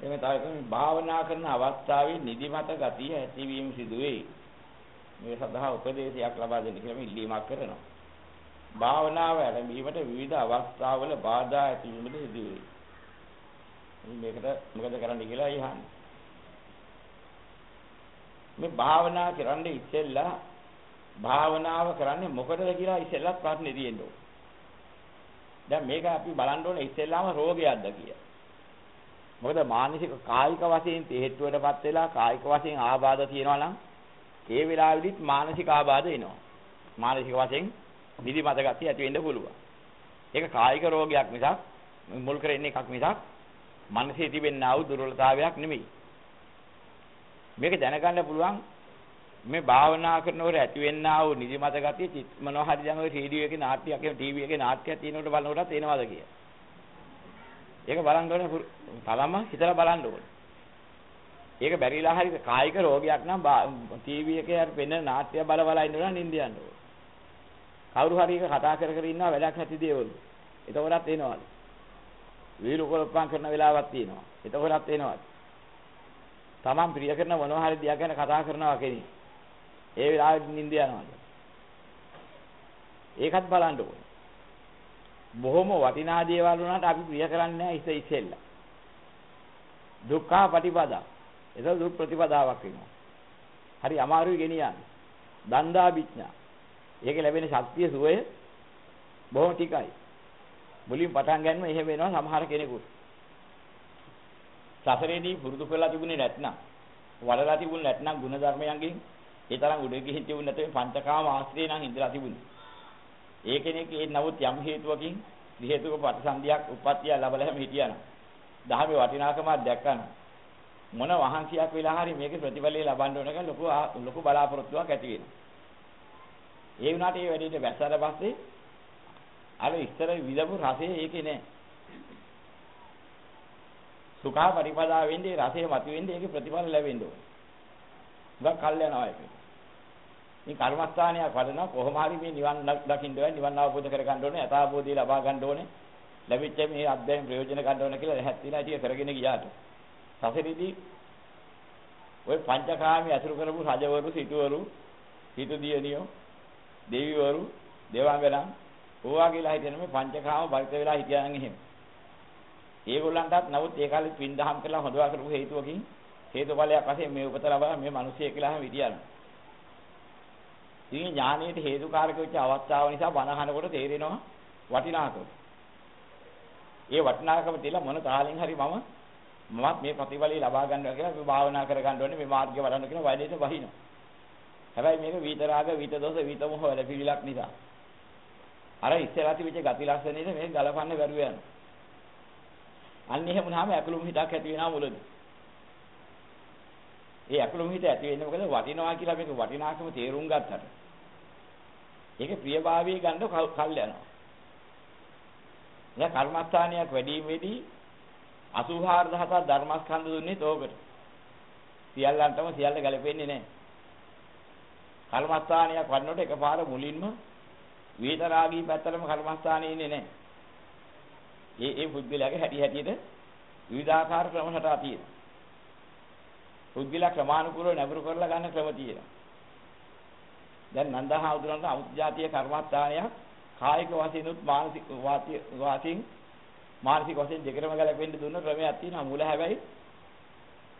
එමෙ තව එකක් භාවනා කරන අවස්ථාවේ නිදිමත ගතිය ඇතිවීම සිදු වේ. මේ සඳහා උපදේශයක් ලබා දෙන්න කියලා මේ ඉල්ලීමක් කරනවා. භාවනාව ආරම්භීමට විවිධ අවස්ථාවල බාධා ඇතිවීමද සිදු වේ. මේකට මොකද කරන්න කියලා අහන්නේ. මේ භාවනා කරන්න ඉස්සෙල්ලා භාවනාව කරන්නේ මොකටද කියලා ඉස්සෙල්ලත් ප්‍රශ්නේ තියෙන්න ඕන. දැන් මේක අපි බලන්න ඕනේ ඉස්සෙල්ලාම රෝගයක්ද කියලා. මොකද මානසික කායික වශයෙන් හේතුවටපත් වෙලා කායික වශයෙන් ආබාධ තියෙනවා නම් ඒ වෙලාවෙදිත් මානසික ආබාධ එනවා. මානසික වශයෙන් නිදිමත ගතිය ඇති වෙන්න පුළුවන්. ඒක කායික රෝගයක් මිසක් මුල් කරගෙන එකක් මිසක් මනසේ තිබෙනා වූ දුර්වලතාවයක් නෙමෙයි. මේක දැනගන්න පුළුවන් මේ භාවනා කරනකොට ඇති වෙන්නා වූ නිදිමත ගතිය මොනවා හරි දැන් ඔය රේඩියෝ එකේ නාට්‍යයක් එහෙම ටීවී එකේ නාට්‍යයක් තියෙනකොට බලනකොටත් එනවාද කියලා. ඒක බලන්න ඕනේ තරම හිතලා බලන්න ඕනේ. ඒක බැරිලා හරි කායික රෝගයක් නම් ටීවී එකේ හරි වෙන නාට්‍ය බල බල ඉන්නවා නින්ද යන්න ඕනේ. කවුරු හරි එක කතා කර කර ඉන්නවා වැඩක් නැති දේවලු. එතකොටත් එනවාද? වීරුකොලප්පම් කරන වෙලාවක් තියෙනවා. එතකොටත් එනවාද? Taman ප්‍රිය කරන මොනවා හරි දියා ගැන කතා කරනවා කෙනෙක්. ඒ වෙලාවෙත් නිින්ද යනවාද? ඒකත් බලන්න ඕනේ. බොහොම වටිනා දේවල් වුණාට අපි ප්‍රිය කරන්නේ නැහැ ඉත ඉස්සෙල්ලා. දුක්ඛ පටිපදා. ඒක දුක් ප්‍රතිපදාවක් වෙනවා. හරි අමාරුයි ගෙනියන්නේ. දන්දා විඥා. ඒක ලැබෙන ශක්තිය සුවය බොහොම ටිකයි. මුලින් පටන් ගන්නම එහෙම වෙනවා සමහර කෙනෙකුට. සසරේදී පුරුදු කරලා තිබුණේ නැත්නම් වඩලා තිබුණ නැත්නම් ගුණ ධර්මයන්ගෙන් ඒ තරම් උඩ ගිහින් තිබුණ නැත්නම් පංචකාම ආශ්‍රේ නම් ඉඳලා තිබුණේ. ඒ කෙනෙක් ඒ නමුත් යම් හේතුවකින් හේතුක ප්‍රතිසන්දියක් උප්පත්තිය ලැබලා හැම හිටියනම් දහමේ වටිනාකමක් දැක්කනම් මොන වහන්සියක් වෙලා හරි මේකේ ප්‍රතිඵලය ලබන්න ඕනක ලොකු ලොකු බලාපොරොත්තුවක් ඇති වෙනවා. ඒ වුණාට ඒ වැඩේට වැස්සට පස්සේ අර ඉස්තර විදපු රසය ඒකේ නෑ. සුඛා පරිපදා වෙන්නේ රසය මතුවෙන්නේ ඒකේ ප්‍රතිඵල ලැබෙන්න ඕනේ. ගක් කල් යනවා ඒක. මේ කර්මස්ථානයක් වඩනවා කොහොම හරි මේ නිවන් දකින්න ඕනේ නිවන් අවබෝධ කර ගන්න ඕනේ යථාබෝධය ලබා ගන්න ඕනේ. ලැබිච්ච මේ අධ්‍යයන ප්‍රයෝජන ගන්න ඕනේ කියලා හැත්තිනා ටික කරගෙන ගියාට. සසරෙදී ওই පංචකාමී අසුරු කරපු රජවරු සිටුවරු හිතු දියණියෝ දෙවිවරු දේවාංගනා ඕවා කියලා හිතන මේ පංචකාම බරිත වෙලා හිටියනම් එහෙම. ඒගොල්ලන්ටත් නමුත් ඒ කාලේ පින්දහම් කරලා හොදවා කරපු හේතුවකින් හේතුඵලයක් වශයෙන් මේ උපත ලබා මේ මිනිසිය කියලා හැම හිටියනම් ඉතින් ඥානයේ හේතුකාරක වෙච්ච අවස්ථාව නිසා බණ අහනකොට තේරෙනවා වටිනාකම. ඒ වටිනාකම තියලා මොන තාලෙන් හරි මම මමත් මේ ප්‍රතිඵලය ලබා ගන්නවා කියලා මේ භාවනා කර ගන්න ඕනේ මේ මාර්ගය වඩන්න කියලා වයදේට වහිනවා. හැබැයි මේක විතරාග විත දෝෂ විත මොහ වල පිළිලක් නිසා. අර ඉස්සරහ තිබිච්ච ගති ලක්ෂණේද මේක ගලපන්න බැරුව යනවා. අන්න එහෙම වුණාම ඇකුළුම් හිතක් ඇති වෙනවා මුලදී. ඒ ඇකුළුම් හිත ඇති වෙන්නේ මොකද වටිනවා කියලා මේක වටිනාකම තේරුම් ගත්තට. ඒක ප්‍රියභාවයේ ගන්න කල් යනවා. දැන් කර්මස්ථානයක් වැඩිමේදී 84000ක් ධර්මස්කන්ධ දුන්නේ තෝකට. සියල්ලන්ටම සියල්ල ගැලපෙන්නේ නැහැ. කර්මස්ථානයක් වඩනකොට එකපාර මුලින්ම වේතරාගී පැත්තටම කර්මස්ථානේ ඉන්නේ නැහැ. ඒ ඒ පුද්ගලයාගේ හැටි හැටියට විවිධාකාර ක්‍රම හටා තියෙනවා. පුද්ගලයා ක්‍රමානුකූලව නැඹුරු කරලා ගන්න ක්‍රම තියෙනවා. දැන් නන්දහාමුදුරන්ට අමුත්‍යාතිය කර්මස්ථානයක් කායික වශයෙන් උත් මානසික වාසියෙන් මානසික වශයෙන් දෙකම ගැලපෙන්න දුන්න ක්‍රමයක් තියෙනවා. මුල හැබැයි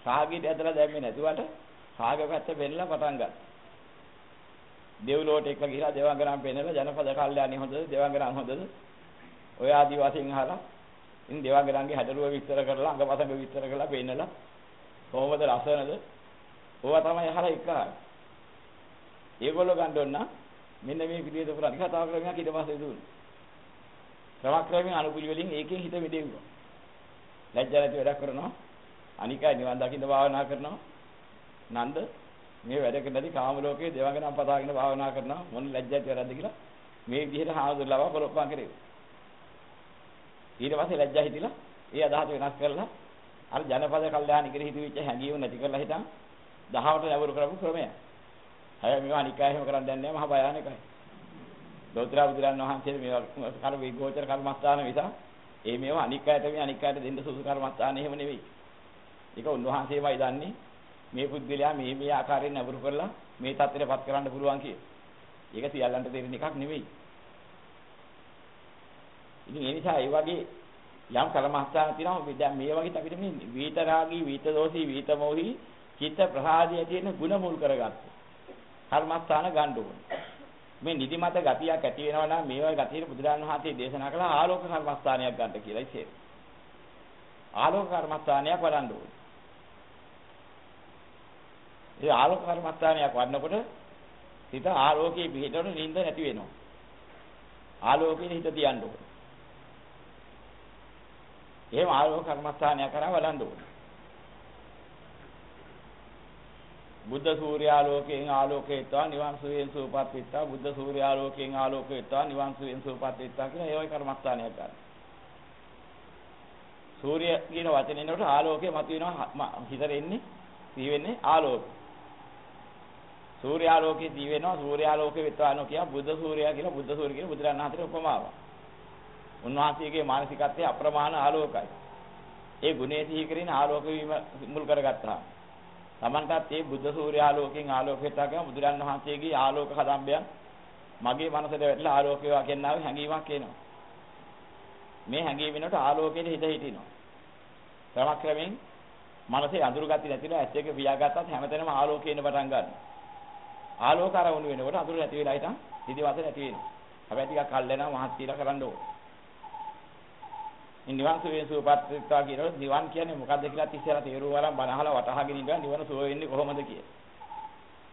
රාගයට ඇදලා දැම්මේ නැතුවට රාග පැත්ත වෙන්නලා පටන් ගත්තා. දෙව්ලොවට එක ගිහිලා දේවාංගනම් පෙන්නලා ජනපද කල්යාණි හොඳද දේවාංගනම් හොඳද ඔය ආදි වශයෙන් අහලා ඉතින් දේවාංගනන්ගේ හැදරුව විස්තර කරලා අංගපසංග විස්තර කරලා පෙන්නලා කොහොමද රසනද ඕවා තමයි අහලා එකයි ඒගොල්ලෝ ගන්න ඕන මෙන්න මේ පිළිවෙත පුරා කතා ක්‍රමයක් ඊට පස්සේ දුන්නා ක්‍රමක්‍රමයෙන් අනුපිළි වලින් ඒකෙන් හිත මෙදෙව්වා. ලැජ්ජා නැති වැඩක් කරනවා. අනිකයි නිවන් දකින්න භාවනා කරනවා. නන්ද මේ වැඩ කරනදී කාම ලෝකයේ දේවගණන් පතාගෙන භාවනා කරනවා. මොන ලැජ්ජාති වැරද්ද කියලා මේ විදිහට හාමුදුරුවෝ ලවා පොරොප්පම් කරේ. ඊට පස්සේ ලැජ්ජා හිතිලා ඒ අදහස වෙනස් කරලා අර ජනපද කල්යාණ ඉගෙන හිතුවිච්ච හැඟීම නැති කරලා හිටන් දහවට ලැබුරු කරපු ක්‍රමය. හැබැයි මේවා අනික් අය එහෙම කරන් දැන්නේ නැහැ මහා භයානකයි. ලෝතර බුදුරන් වහන්සේ මේවා කර විගෝචර කර්මස්ථාන නිසා ඒ මේවා අනික් අයට මේ අනික් අයට දෙන්න සුසු කර්මස්ථාන එහෙම නෙවෙයි. ඒක උන්වහන්සේමයි දන්නේ මේ පුද්ගලයා මේ මේ ආකාරයෙන් නබුරු කරලා මේ தත්ත්වයටපත් කරන්න පුළුවන් කිය. ඒක සියල්ලන්ට තේරෙන එකක් නෙවෙයි. ඉතින් ඒ නිසා ඒ වගේ යම් කර්මස්ථාන තියෙනවා දැන් මේ වගේ අපිට මේ වීතරාගී වීතදෝෂී වීතමෝහි චිත්ත ප්‍රහාදී තියෙන ಗುಣ මුල් කරගත්තා. කර්මස්ථාන ගන්න ඕනේ. මේ නිදිමත ගතියක් ඇති වෙනවා නම් මේ වගේ ගතියට බුදුරජාණන් වහන්සේ දේශනා කළා ආලෝක කර්මස්ථානයක් ගන්න කියලා ඉතින්. ආලෝක කර්මස්ථානයක් වඩන්න ඕනේ. ඒ ආලෝක කර්මස්ථානයක් වඩනකොට හිත ආලෝකයේ පිහිටවන නිින්ද නැති වෙනවා. ආලෝකයේ හිත තියන්න ඕනේ. එහෙම ආලෝක කර්මස්ථානයක් කරා වඩන්න ඕනේ. බුද්ධ සූර්යාලෝකයෙන් ආලෝකේත්වා නිවන් සුවයෙන් සූපත් වෙත්තා බුද්ධ සූර්යාලෝකයෙන් ආලෝකේත්වා නිවන් සුවයෙන් සූපත් වෙත්තා කියලා ඒ වගේ කර්මස්ථානයක් ගන්න. සූර්ය කියන වචනේනකොට ආලෝකය මතුවෙනවා හිතට එන්නේ සිහි වෙන්නේ ආලෝකය. සූර්යාලෝකයේ දී වෙනවා සූර්යාලෝකේ වෙත්වානෝ කියා බුද්ධ සූර්යයා කියලා බුද්ධ සූර්ය කියන බුදුරණන් හතර උපමාවක්. උන්වහන්සේගේ මානසිකත්වයේ අප්‍රමාණ ආලෝකයි. ඒ ගුණේ සිහි කරගෙන ආලෝක වීම මුල් කරගත්තා. Tamanටත් මේ බුද්ධ සූර්යාලෝකයෙන් ආලෝකයට ගම බුදුරන් වහන්සේගේ ආලෝක කදම්බයන් මගේ මනසට වැටලා ආලෝකය වගෙනාවේ හැඟීමක් එනවා. මේ හැඟීම වෙනකොට ආලෝකයේ හිත හිටිනවා. ක්‍රමක්‍රමයෙන් මනසේ අඳුරු ගති නැතිලා ඇස් එක පියාගත්තත් හැමතැනම ආලෝකයෙන් පටන් ගන්නවා. ආලෝක අරමුණු වෙනකොට අඳුර නැති වෙලා හිටන් නිදිවස නැති වෙනවා. හැබැයි ටිකක් කල් දෙනවා මහත් කියලා කරන්න ඕනේ. නිවන් සුවේ සුවපත්ත්වා කියනකොට නිවන් කියන්නේ මොකද්ද කියලා තිස්සලා තේරුම් අරන් බනහලා වටහාගෙන ඉඳලා නිවන සුව වෙන්නේ කොහොමද කියලා.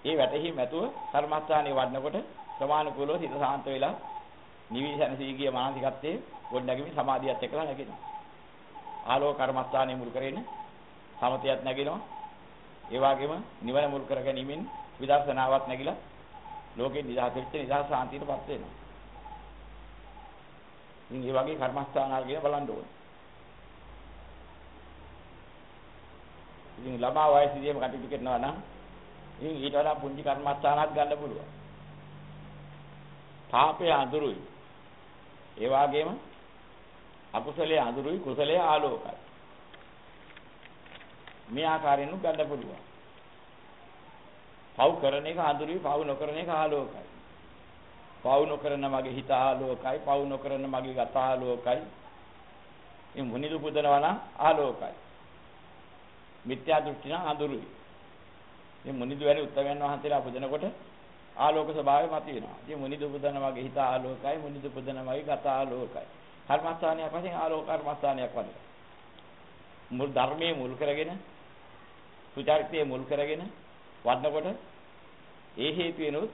ඒ වැටහීම ඇතුව කර්මස්ථානයේ වඩනකොට සමානුකූලව හිත සාන්ත වෙලා නිවිසනසී ගිය මානසිකත්වයේ ගොඩනැගෙමින් සමාධියත් එක්කලා නැගෙනවා. ආලෝක කර්මස්ථානයේ මුල් කරගෙන සමතයත් නැගෙනවා. ඒ වගේම නිවන මුල් කරගැනීමෙන් විදර්ශනාවක් නැగిලා ලෝකේ නිදහස් වෙච්ච නිදහස් සාන්තියටපත් වෙනවා. ඉතින් මේ වගේ කර්මස්ථානාල් කියන බලන්න ඕනේ. ඉතින් ළමා වයසේදීම කටයුතු කරනවා නම් ඉතින් ඊට වඩා පුංචි කර්මස්ථානات ගන්න පුළුවන්. පාපය අඳුරුයි. ඒ වගේම අකුසලයේ අඳුරුයි කුසලයේ ආලෝකයි. මේ ආකාරයෙන් ගන්න පුළුවන්. පව් කරන එක අඳුරුයි පව් නොකරන එක ආලෝකයි. පව් නොකරන මගේ හිත ආලෝකයි පව් නොකරන මගේ ගත ආලෝකයි. මේ මුනිදු පුදනවා නම් ආලෝකයි. මිත්‍යා දෘෂ්ටි නම් අඳුරුයි. මේ මුනිදු වැනි උත්තරයන් වහන්සේලා පුදනකොට ආලෝක ස්වභාවය මතුවෙනවා. ඉතින් මුනිදු පුදන මගේ හිත ආලෝකයි මුනිදු පුදන මගේ ගත ආලෝකයි. කර්මස්ථානයක් වශයෙන් ආලෝක කර්මස්ථානයක් වගේ. මුල් ධර්මයේ මුල් කරගෙන සුචරිතයේ මුල් කරගෙන වඩනකොට ඒ හේතු වෙනුත්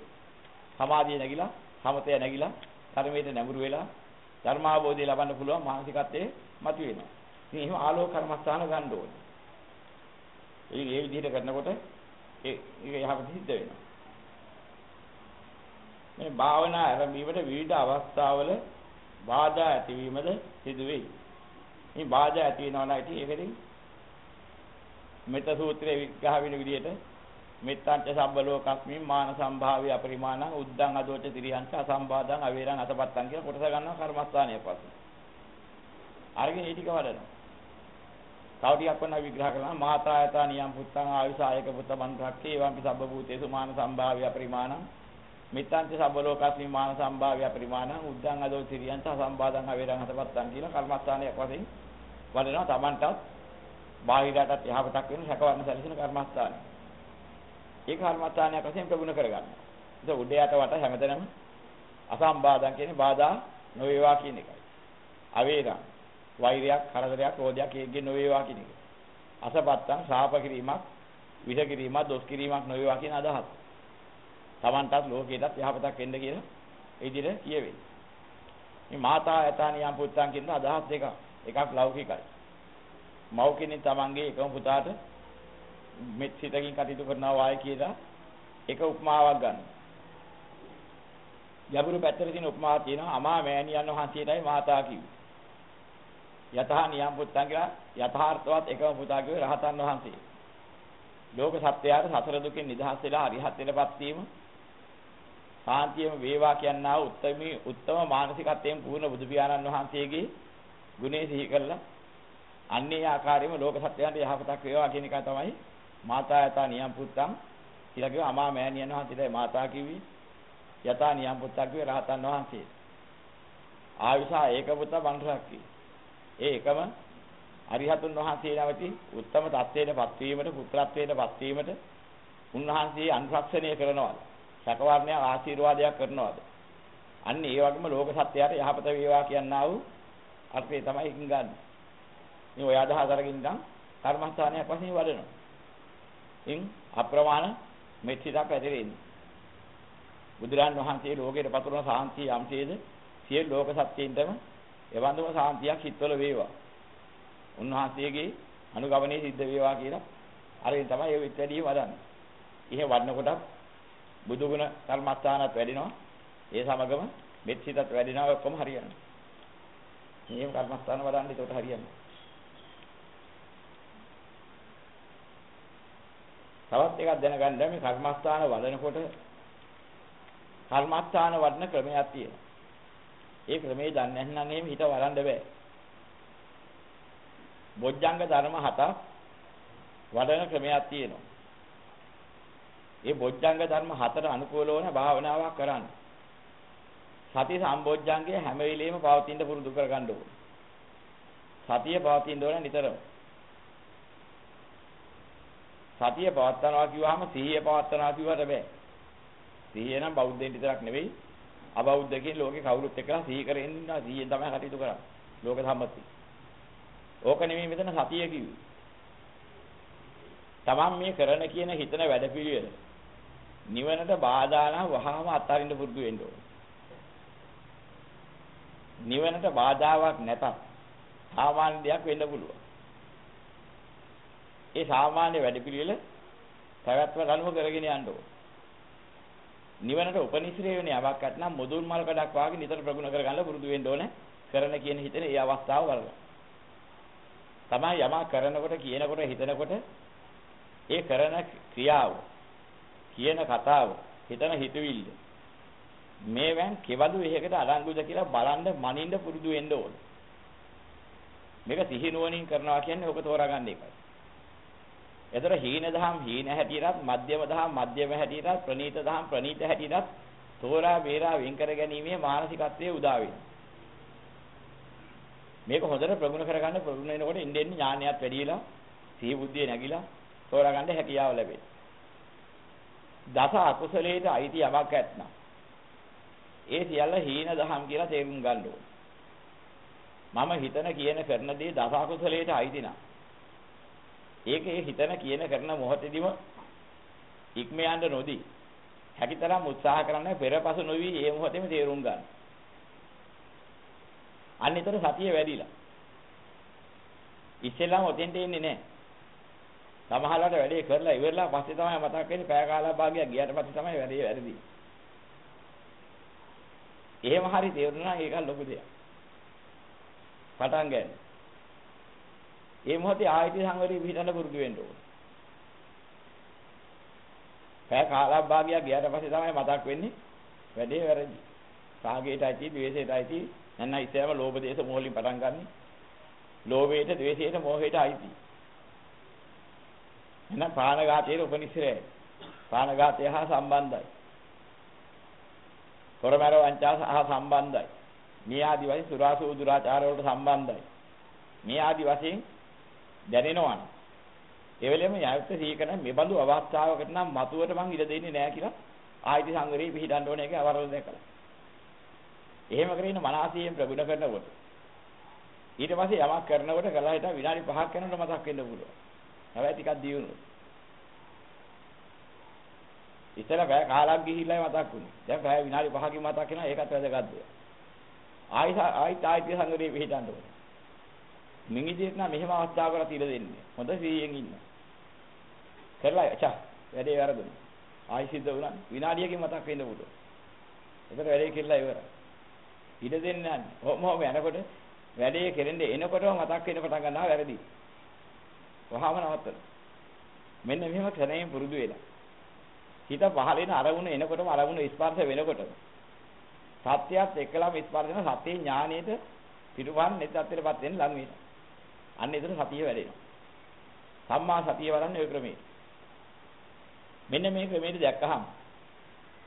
සමාධිය නැగిලා සමතය නැగిලා ධර්මයට නැඹුරු වෙලා ධර්මාවබෝධය ලබන්න පුළුවන් මානසිකත්වයේ මතුවෙනවා. ඉතින් එහෙම ආලෝක කර්මස්ථාන ගන්න ඕනේ. ඒ ඒ විදිහට කරනකොට ඒ ඒක යහපත සිද්ධ වෙනවා. මේ භාවනා ආරම්භීමට විවිධ අවස්ථාවල බාධා ඇතිවීමද සිදු වෙයි. මේ බාධා ඇති වෙනවා නම් ඉතින් ඒකෙන් මෙත සූත්‍රයේ විග්‍රහ වෙන විදිහට මෙත්තංච සබ්බ ලෝකස්මින් මාන සම්භාවය අපරිමාණං උද්දං අදෝච තිරියංච අසම්බාධං අවේරං අතපත්තං කියලා කොටස ගන්නවා කර්මස්ථානය පස්සේ. අරගෙන ඒ ටික වඩනවා. තව ටිකක් වුණා විග්‍රහ කරනවා මාතායතා නියම් පුත්තං ආයුසායක පුත්ත මන්ත්‍රක්ඛේ එවම්පි සබ්බ භූතේසු මාන සම්භාවය අපරිමාණං මෙත්තංච සබ්බ ලෝකස්මින් මාන සම්භාවය අපරිමාණං උද්දං අදෝච තිරියංච අසම්බාධං අවේරං අතපත්තං කියලා කර්මස්ථානයක් වශයෙන් වඩනවා Tamanටත් බාහිරටත් යහපතක් වෙන සැකවන්න සැලසෙන කර්මස්ථානය. ඒක කර්මස්ථානයක් වශයෙන් ප්‍රගුණ කරගන්න. ඒක උඩ යට වට හැමතැනම අසම්බාධම් කියන්නේ බාධා නොවේවා කියන එකයි. අවේරම් වෛරයක්, කරදරයක්, රෝධයක් ඒකේ නොවේවා කියන එක. අසපත්තම් ශාප කිරීමක්, විෂ කිරීමක්, දොස් කිරීමක් නොවේවා කියන අදහස. Tamanටත් ලෝකයටත් යහපතක් වෙන්න කියලා ඒ විදිහට කියවෙන්නේ. මේ මාතා යතානියම් පුත්තන් කියන අදහස් දෙක. එකක් ලෞකිකයි. මව් කෙනෙක් Tamanගේ එකම පුතාට මෙත් සිතකින් කටයුතු කරනවා වාය කියලා එක උපමාවක් ගන්න. යබුරු පැත්තේ තියෙන උපමාවක් තියෙනවා අමා මෑණියන් වහන්සේටයි මාතා කිව්වේ. යතහ නියම් පුත්තන් කියලා යථාර්ථවත් එකම පුතා කිව්වේ රහතන් වහන්සේ. ලෝක සත්‍යයට සතර දුකෙන් නිදහස් වෙලා අරිහත්ත්වයටපත් වීම සාන්තියම වේවා කියනා උත්තමී උත්තම මානසිකත්වයෙන් පූර්ණ බුදු පියාණන් වහන්සේගේ ගුණේ සිහි කරලා අන්නේ ආකාරයෙන්ම ලෝක සත්‍යයන්ට යහපතක් වේවා කියන එක තමයි මාතා යතා නියම් පුත්තම්. කියලා කිව්ව අමා මෑණියන් වහන්සේට මාතා කිව්වි. යතා නියම් පුත්තක් කිව්වේ රහතන් වහන්සේ. ආයුෂා ඒක පුත්ත බණ්ඩරක්කි ඒ එකම අරිහතුන් වහන්සේ නැවති උත්තම தත්වයටපත් වීමට පුත්‍රත්වයටපත් වීමට උන්වහන්සේ අනුශාසනය කරනවාද? සකවර්ණය ආශිර්වාදයක් කරනවාද? අන්න ඒ වගේම ලෝක සත්‍යයට යහපත වේවා කියනා වූ අර්ථය තමයි ඉකින් ගන්න. මේ ඔය අදහස අරගෙන ඉඳන් කර්මස්ථානයක් වශයෙන් වඩනවා. ඉන් අප්‍රමාණ මෙච්චිතක් ඇතිරෙන්නේ. බුදුරන් වහන්සේ ලෝකයට පතුරන සාන්තිය යම්සේද සියලු ලෝක සත්‍යයින්ටම එවන්දම සාන්තියක් හිතවල වේවා. උන්වහන්සේගේ අනුගමනයේ සිද්ධ වේවා කියලා අරින් තමයි ඒ විත්‍යදී වදන්නේ. ihe වඩනකොට බුදු ගුණ කර්මස්ථානත් වැඩිනවා. ඒ සමගම මෙත් සිතත් වැඩිනවා ඔක්කොම හරියනවා. මේව කර්මස්ථාන වඩන්න ඒකට හරියනවා. තවත් එකක් දැනගන්න මේ කර්මස්ථාන වඩනකොට කර්මස්ථාන වඩන ක්‍රමයක් තියෙනවා. ඒ ක්‍රමේ දන්නේ නැත්නම් එහෙම හිත වරන්න බෑ. බොජ්ජංග ධර්ම හතක් වඩන ක්‍රමයක් තියෙනවා. ඒ බොජ්ජංග ධර්ම හතර අනුකූල වන භාවනාවක් කරන්න. සති සම්බොජ්ජංගය හැම වෙලෙම පවතින්න පුරුදු කරගන්න ඕනේ. සතිය පවතින්න ඕන නිතරම. සතිය පවත්නවා කිව්වහම සිහිය පවත්නවා කිව්වට බෑ. සිහිය නම් බෞද්ධයන් විතරක් නෙවෙයි අබෞද්ධකෙන් ලෝකේ කවුරුත් එක්කලා සිහි කරගෙන ඉන්නවා. සිහියෙන් තමයි කටයුතු කරන්නේ. ලෝක සම්මතිය. ඕක නෙමෙයි මෙතන සතිය කිව්වේ. තමන් මේ කරන කියන හිතන වැඩපිළිවෙල නිවනට බාධා නම් වහාම අත්හරින්න පුරුදු වෙන්න ඕනේ. නිවනට බාධාවක් නැතත් සාමාන්‍ය දෙයක් වෙන්න පුළුවන්. ඒ සාමාන්‍ය වැඩපිළිවෙල පැවැත්ම ගනුව කරගෙන යන්න ඕනේ. නිවනට උපනිශ්‍රේ වෙන යමක් නැත්නම් මුදුන් මල් කඩක් වාගේ නිතර ප්‍රගුණ කරගන්න පුරුදු වෙන්න ඕනේ. කරන කියන හිතේ ඒ අවස්ථාව වලට. තමයි යමක් කරනකොට කියනකොට හිතනකොට ඒ කරන ක්‍රියාව කියන කතාව හිතන හිතවිල්ල මේවෙන් කෙවදු එහෙකට අඩංගුද කියලා බලන්න මනින්න පුරුදු වෙන්න ඕන. මේක සිහි නුවණින් කරනවා කියන්නේ ඔක තෝරාගන්න එකයි. එතකොට හීන දහම් හීන හැටියටත් මධ්‍යම දහම් මධ්‍යම හැටියටත් ප්‍රනීත දහම් ප්‍රනීත හැටියටත් තෝරා බේරා වෙන් කර ගැනීමේ මානසිකත්වයේ උදා වෙනවා. මේක හොඳට ප්‍රගුණ කරගන්න ප්‍රගුණ වෙනකොට ඉන්නේ ඥානයත් වැඩිලා සිහි බුද්ධිය නැగిලා තෝරාගන්න හැකියාව ලැබෙනවා. දස අකුසලයට අයිති යමක් ඇත්නම් ඒ සියල්ල හීන දහම් කියලා තේරුම් ගන්න මම හිතන කියන කරන දේ දස අකුසලයට අයිති නම් ඒකේ හිතන කියන කරන මොහොතේදීම ඉක්ම යන්න නොදී හැකිතරම් උත්සාහ කරන්න පෙරපසු නොවි ඒ මොහොතේම තේරුම් ගන්න. අනිතර සතිය වැඩිලා. ඉස්සෙල්ලාම ඔතෙන්ට එන්නේ නැහැ. සමහරවිට වැඩේ කරලා ඉවරලා පස්සේ තමයි මතක් වෙන්නේ පෑ කාලා භාගයක් ගියාට පස්සේ තමයි වැඩේ වැරදි. එහෙම හරි තේරුණා ඒක ලොකු දෙයක්. පටන් ගන්න. ඒ මොහොතේ ආයති සංවරී පිටන්න පුරුදු වෙන්න ඕනේ. පෑ කාලා භාගයක් ගියාට පස්සේ තමයි මතක් වෙන්නේ වැඩේ වැරදි. රාගයටයි ද්වේෂයටයි නැත්නම් ඉස්සෙල්ලාම ලෝභ දේශ මොහොලින් පටන් ගන්න. ලෝභයට ද්වේෂයට මොහයට අයිති. එහෙනම් ප්‍රාණඝාතයේ උපනිශ්‍රයයි. ප්‍රාණඝාතය හා සම්බන්ධයි. කොරමර වංචා හා සම්බන්ධයි. මේ ආදි වශයෙන් සුරාසු දුරාචාර වලට සම්බන්ධයි. මේ ආදි වශයෙන් දැනෙනවනේ. ඒ වෙලෙම යයුත් සීකරන මේ බඳු අවස්ථාවකට නම් මතුවට මං ඉඩ දෙන්නේ නැහැ කියලා ආයිති සංගරේ පිළිදඬ ඕනේ ඒක අවරල දැකලා. එහෙම කරගෙන මනසියෙන් ප්‍රගුණ කරනකොට ඊට පස්සේ යමක් කරනකොට කළා හිට විනාඩි 5ක් යනකොට මතක් වෙන්න පුළුවන්. හැබැයි ටිකක් දියුණු. ඉතල බෑ කාලක් ගිහිල්ලා මතක් වුණේ. දැන් බෑ විනාඩි 5කින් මතක් වෙනවා ඒකත් වැදගත් දෙයක්. ආයි ආයි ආයි සංගරේ පිළිදඬ ඕනේ. මිනිදෙත් නම් මෙහෙම අවස්ථාවකට තියලා දෙන්නේ. හොඳ සීයෙන් ඉන්න. කරලා අචා වැඩේ වැරදුනේ. ආයි සිද්ධ වුණා. විනාඩියකින් මතක් වෙන්න පුළුවන්. ඒකට වැඩේ කෙල්ලා ඉවරයි. ඉඩ දෙන්නේ නැහැ. කොහොම යනකොට වැඩේ කෙරෙන්නේ එනකොටම මතක් වෙන්න පටන් ගන්නවා වැරදි. වහාම නවත්තන. මෙන්න මෙහෙම ක්ෂණයෙන් පුරුදු වෙලා. හිත පහළේන අරමුණ එනකොටම අරමුණ ස්පර්ශ වෙනකොටම සත්‍යයත් එක්කලාම ස්පර්ශ වෙන සත්‍ය ඥානයේද පිටුපන් නෙත් අත්තරපත් වෙන ලඟ වෙනවා. අන්න ඒතර සතිය වැඩෙනවා. සම්මා සතිය වරන්නේ ওই ක්‍රමයේ. මෙන්න මේ ක්‍රමයේ දැක්කහම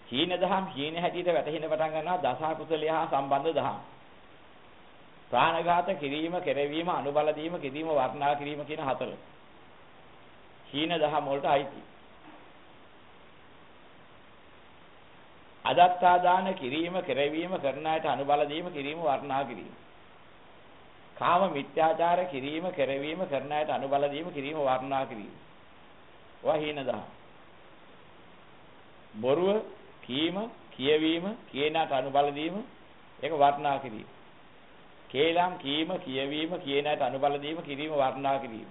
හීන දහම් හීන හැටියට වැටහෙන පටන් ගන්නවා දස කුසලය හා සම්බන්ධ දහම්. ප්‍රාණඝාත කිරීම, කෙරවීම, අනුබල දීම, කිරීම, වර්ණනා කිරීම කියන හතර. හීන දහම් වලට අයිති. අදත්තා දාන කිරීම, කෙරවීම, කරන අයට අනුබල දීම, කිරීම, වර්ණනා කිරීම. කාම මිත්‍යාචාර කිරීම, කෙරවීම, කරන අයට අනුබල දීම, කිරීම, වර්ණනා කිරීම. වහීන දහම්. බොරුව කීම, කියවීම, කියනට අනුබල දීම, ඒක වර්ණනා කිරීම. කේලම් කීම, කියවීම, කියනට අනුබල දීම, කිරීම වර්ණනා කිරීම.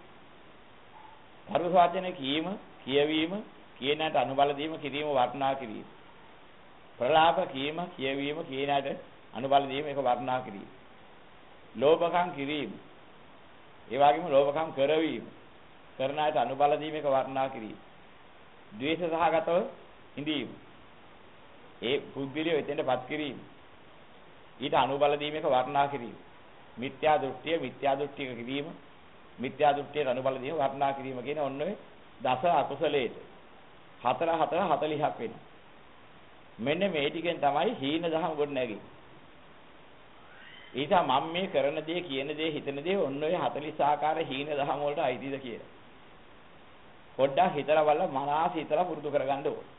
පරුස වචන කීම, කියවීම, කියනට අනුබල දීම, කිරීම වර්ණනා කිරීම. ප්‍රලාප කීම, කියවීම, කියනට අනුබල දීම, ඒක වර්ණනා කිරීම. ලෝභකම් කිරීම. ඒ වගේම ලෝභකම් කරවීම. කරන අයට අනුබල දීම, ඒක වර්ණනා කිරීම. ද්වේෂ සහගතව ඉඳීම. ඒ පුද්ගලිය එතෙන්ටපත් කිරීම. ඊට අනුබල දීමේක වර්ණනා කිරීම. මිත්‍යා දෘෂ්ටිය මිත්‍යා දෘෂ්ටික කිරීම. මිත්‍යා දෘෂ්ටියට අනුබල දීම වර්ණනා කිරීම කියන ඔන්න ඔය දස අකුසලේට. හතර හතර 40ක් වෙනවා. මෙන්න මේ ටිකෙන් තමයි හීන දහම් ගොඩ නැගෙන්නේ. ඊට මම මේ කරන දේ කියන දේ හිතන දේ ඔන්න ඔය 40 ආකාර හීන දහම් වලට අයිතිද කියලා. පොඩ්ඩක් හිතලා බලලා මනස හිතලා පුරුදු කරගන්න ඕනේ.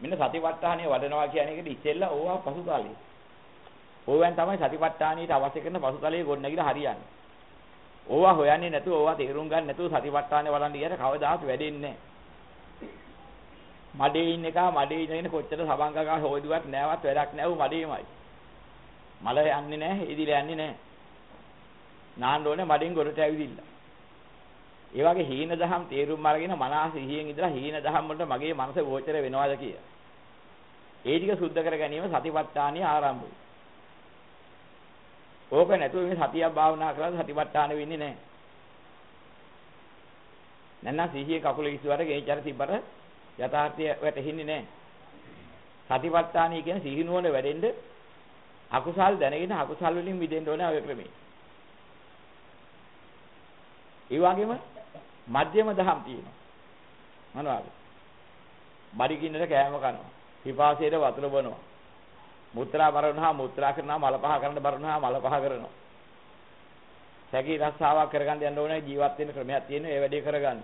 මෙන්න සතිපට්ඨානිය වඩනවා කියන එකට ඉතිෙල්ලා ඕවා පසුතලයේ. ඕවෙන් තමයි සතිපට්ඨානියට අවශ්‍ය කරන පසුතලයේ ගොඩනැගිලා හරියන්නේ. ඕවා හොයන්නේ නැතුව ඕවා තේරුම් ගන්න නැතුව සතිපට්ඨානෙ වඩන්න ගියට කවදාවත් වැඩෙන්නේ නැහැ. මඩේ ඉන්න එක මඩේ ඉඳගෙන කොච්චර සබංගකා හොයදුවත් නැවත් වැඩක් නැව මඩේමයි. මල යන්නේ නැහැ, ඉදිරිය යන්නේ නැහැ. නාන්න ඕනේ මඩෙන් ගොඩට ඇවිදින්න. ඒ වගේ හීන දහම් තේරුම් අරගෙන මනස සිහියෙන් ඉඳලා හීන දහම් වලට මගේ මනස ගෝචර වෙනවාද කිය. ඒ ටික සුද්ධ කර ගැනීම සතිපට්ඨානිය ආරම්භය. ඕක නැතුව මේ සතියක් භාවනා කරලා සතිපට්ඨාන වෙන්නේ නැහැ. නැත්නම් සිහියේ කකුල ඉස්සුවට ගේචර තිබ්බට යථාර්ථය වැටහෙන්නේ නැහැ. සතිපට්ඨානිය කියන සිහිනුවන වැඩෙන්න අකුසල් දැනගෙන අකුසල් වලින් මිදෙන්න ඕනේ ඔය ක්‍රමේ. ඒ වගේම මධ්‍යම දහම් තියෙනවා. මොනවද? බඩගින්නට කෑම කනවා. පිපාසයට වතුර බොනවා. මුත්‍රා බරනවා මුත්‍රා කරනවා මල පහ කරන්න බරනවා මල පහ කරනවා. සැකී රස්සාවක් කරගන්න යන්න ඕනේ ජීවත් වෙන්න ක්‍රමයක් තියෙනවා ඒ වැඩේ කරගන්න.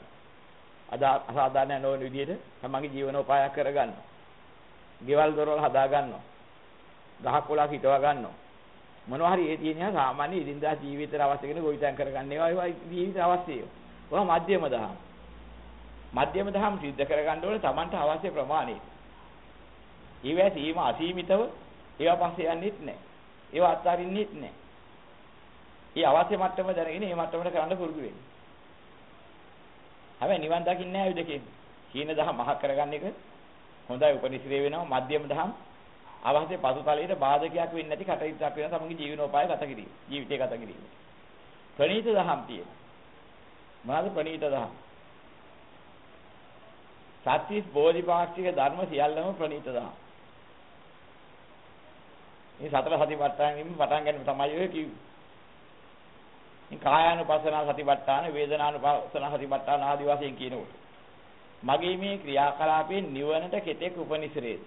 අද අසාධාරණ නොවන විදිහට තමන්ගේ ජීවනෝපායක් කරගන්න. ගෙවල් දොරවල් හදා ගන්නවා. ගහක් කොලක් හිටවා ගන්නවා. මොනවා හරි ඒ තියෙන සාමාන්‍ය ඉදින්දා ජීවිතේට අවශ්‍ය කෙන ගොවිතැන් කරගන්න ඒවා ඒවා ජීවිත අවශ්‍යය. ඔවා මධ්‍යම දහම්. මධ්‍යම දහම් සිද්ධ කරගන්න ඕනේ Tamanට අවශ්‍ය ප්‍රමාණය. ඊවැ සීම අසීමිතව ඒවා පස්සේ යන්නෙත් නැහැ. ඒවා අත්හරින්නෙත් නැහැ. ඒ අවශ්‍ය මට්ටම දැනගෙන ඒ මට්ටමට කරන්න පුරුදු වෙන්න. හැබැයි නිවන් දකින්නේ නැහැ විදකේ. හීන දහම් මහ කරගන්න එක හොඳයි උපනිශ්‍රේ වෙනවා මධ්‍යම දහම් අවශ්‍ය පසුතලයට බාධකයක් වෙන්නේ නැති කටයුත්තක් වෙන තමන්ගේ ජීවනෝපාය ගත කිරීම. ජීවිතය ගත කිරීම. ප්‍රණීත දහම් තියෙන. මොනවාද ප්‍රණීත දහම්? සත්‍විස් බෝධිපාක්ෂික ධර්ම සියල්ලම ප්‍රණීත දහම්. මේ සතර සතිපට්ඨානෙම පටන් ගන්න තමයි ඔය කිව්වේ. මේ කායානුපස්සන සතිපට්ඨාන, වේදනානුපස්සන සතිපට්ඨාන ආදී වශයෙන් කියනකොට. මගේ මේ ක්‍රියාකලාපේ නිවනට කෙතෙක් උපනිශ්‍රේද?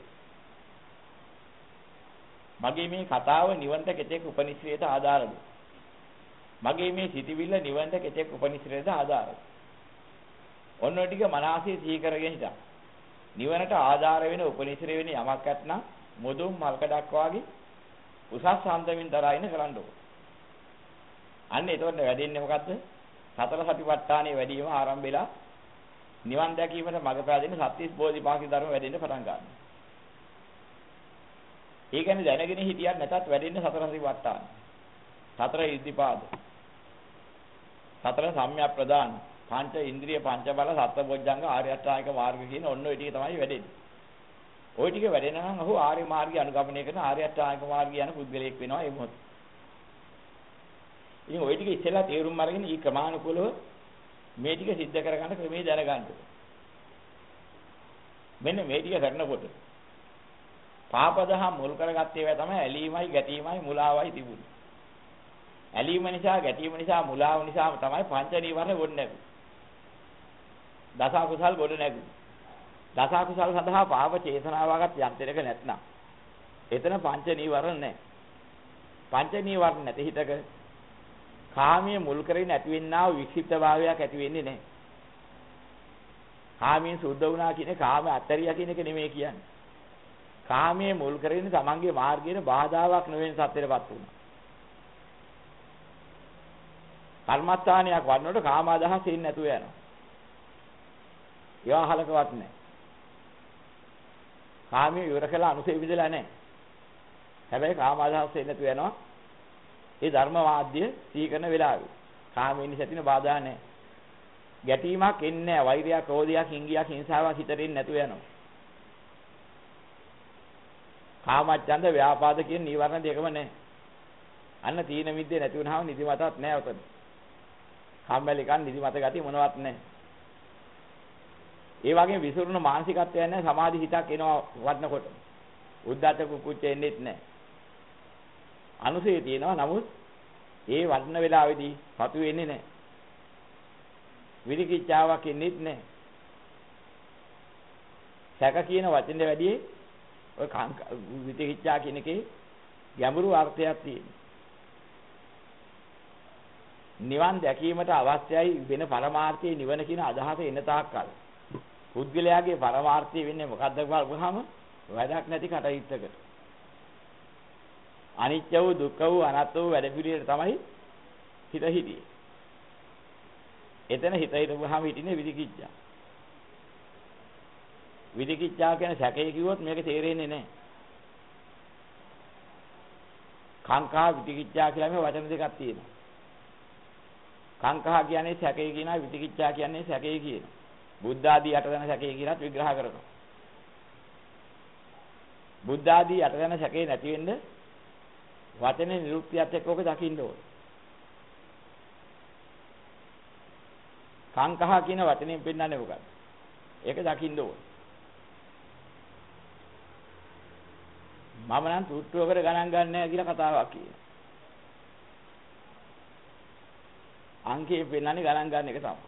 මගේ මේ කතාව නිවනට කෙතෙක් උපනිශ්‍රේත ආධාරද? මගේ මේ සිටිවිල්ල නිවනට කෙතෙක් උපනිශ්‍රේත ආධාරද? ඔන්න ඔය ටික මනසේ සිහි කරගෙන හිටා. නිවනට ආධාර වෙන උපනිශ්‍රේ වෙන යමක් ඇත්නම් මොදුම් මල්කඩක් වාගේ උසස් සම්දමින් දරාගෙන කරන්න ඕන. අන්න එතකොට වැඩෙන්නේ මොකද්ද? සතර සතිපට්ඨානෙ වැඩිම ආරම්භ වෙලා නිවන් දැකීමට මඟ පෑදෙන සත්‍විස් බෝධිපාක්ෂික ධර්ම වැඩෙන්න පටන් ගන්නවා. ඒ කියන්නේ දැනගෙන හිටියත් නැතත් වැඩෙන්නේ සතර සතිපට්ඨාන. සතර ඉද්ධිපාද. සතර සම්‍යක් ප්‍රදාන. පංච ඉන්ද්‍රිය පංච බල සත්බොජ්ජංග ආර්ය අෂ්ටාංගික මාර්ග කියන ඔන්න ඔය ටික තමයි වැඩෙන්නේ. ওই ටික වැඩෙන නම් ඔහු ආර්ය මාර්ගය අනුගමනය කරන ආර්ය අෂ්ටාංගික මාර්ගය යන පුද්ගලයෙක් වෙනවා ඒ මොහොත. ඉතින් ওই ටික ඉස්සෙල්ලා තේරුම් අරගෙන ඊ ක්‍රමානුකූලව මේ ටික सिद्ध කරගන්න ක්‍රමයේ දැනගන්න මෙන්න මේ ටික කරනකොට පාපදහම් මුල් කරගත්තේ ඒවා තමයි ඇලීමයි ගැටීමයි මුලාවයි තිබුණේ. ඇලීම නිසා, ගැටීම නිසා, මුලාව නිසා තමයි පංච නීවරණ ගොඩ නැගුනේ. දස අකුසල් ගොඩ නැගුනේ. දස අකුසල් සඳහා පාප චේතනාවකට යන්ත්‍රයක නැත්නම් එතන පංච නීවරණ නැහැ. පංච නීවරණ නැති හිතක කාමයේ මුල් කරගෙන ඇතිවෙනා වූ වික්ෂිප්ත භාවයක් ඇති වෙන්නේ නැහැ. කාමයෙන් සුද්ධ වුණා කියන්නේ කාම අත්තරියා කියන එක නෙමෙයි කියන්නේ. කාමයේ මුල් කරගෙන තමන්ගේ මාර්ගයේ බාධාවක් නොවන සත්‍යයටපත් වුණා. කර්මස්ථානයක් වන්නකොට කාම අදහස් එන්නේ නැතුව යනවා. ඒවා අහලකවත් නැහැ. කාමයේ ඉවර කළා අනුසේ විදලා නැහැ. හැබැයි කාම අදහස් එන්නේ නැතුව යනවා. ඒ ධර්මවාද්‍ය සීකරන වෙලාවේ. කාමයෙන් ඇතින බාධා නැහැ. ගැටීමක් එන්නේ නැහැ. වෛරයක්, ක්‍රෝධයක්, හිංගියක්, හිංසාවක් හිතට එන්නේ නැතුව යනවා. කාමච්ඡන්ද ව්‍යාපාද කියන නීවරණ දෙකම නැහැ. අන්න තීන මිද්දේ නැති වුනහම නිදිමතක් නැහැ උතන. කම්මැලිකම් නිදිමත ගතිය මොනවත් නැහැ. ඒ වගේම විසිරුණු මානසිකත්වයක් නැහැ සමාධි හිතක් එනවා වඩනකොට. උද්දච්ච කුකුච්ච එන්නේත් නැහැ. අනුසය තියෙනවා නමුත් ඒ වඩන වෙලාවේදී සතු වෙන්නේ නැහැ. විරිකිච්ඡාවක් එන්නේත් නැහැ. සැක කියන වචනේ වැඩි ඔය විතිකිච්ඡා කියන එකේ ගැඹුරු අර්ථයක් තියෙනවා. නිවන් දැකීමට අවශ්‍යයි වෙන පරමාර්ථයේ නිවන කියන අදහස එන තාක්කල්. පුද්ගලයාගේ පරමාර්ථය වෙන්නේ මොකද්ද බලපුවාම වැඩක් නැති කටයුත්තකට. අනිත්‍ය වූ දුක්ඛ වූ අනාත්ම වූ වැඩ පිළිවෙල තමයි හිත හිටියේ. එතන හිත හිටපුවාම හිටින්නේ විදිකිච්ඡා විදිකිච්ඡා කියන්නේ සැකේ කිව්වොත් මේක තේරෙන්නේ නැහැ කාංකා විදිකිච්ඡා කියලා මේ වචන දෙකක් තියෙනවා කාංකා කියන්නේ සැකේ කියනවා විදිකිච්ඡා කියන්නේ සැකේ කියනවා බුද්ධ ආදී අටදෙන සැකේ කියලාත් විග්‍රහ කරනවා. බුද්ධ ආදී අටදෙන සැකේ නැති වෙන්න වචනේ නිරුක්තියත් එක්ක ඔක දකින්න ඕනේ. කාංකහ කියන වචනයෙන් පෙන්නන්නේ මොකක්ද? ඒක දකින්න ඕනේ. මම නම් තුට්ටුවකට ගණන් ගන්න නැහැ කියලා කතාවක් කියනවා. අංකේ පෙන්නන්නේ ගණන් ගන්න එක තමයි.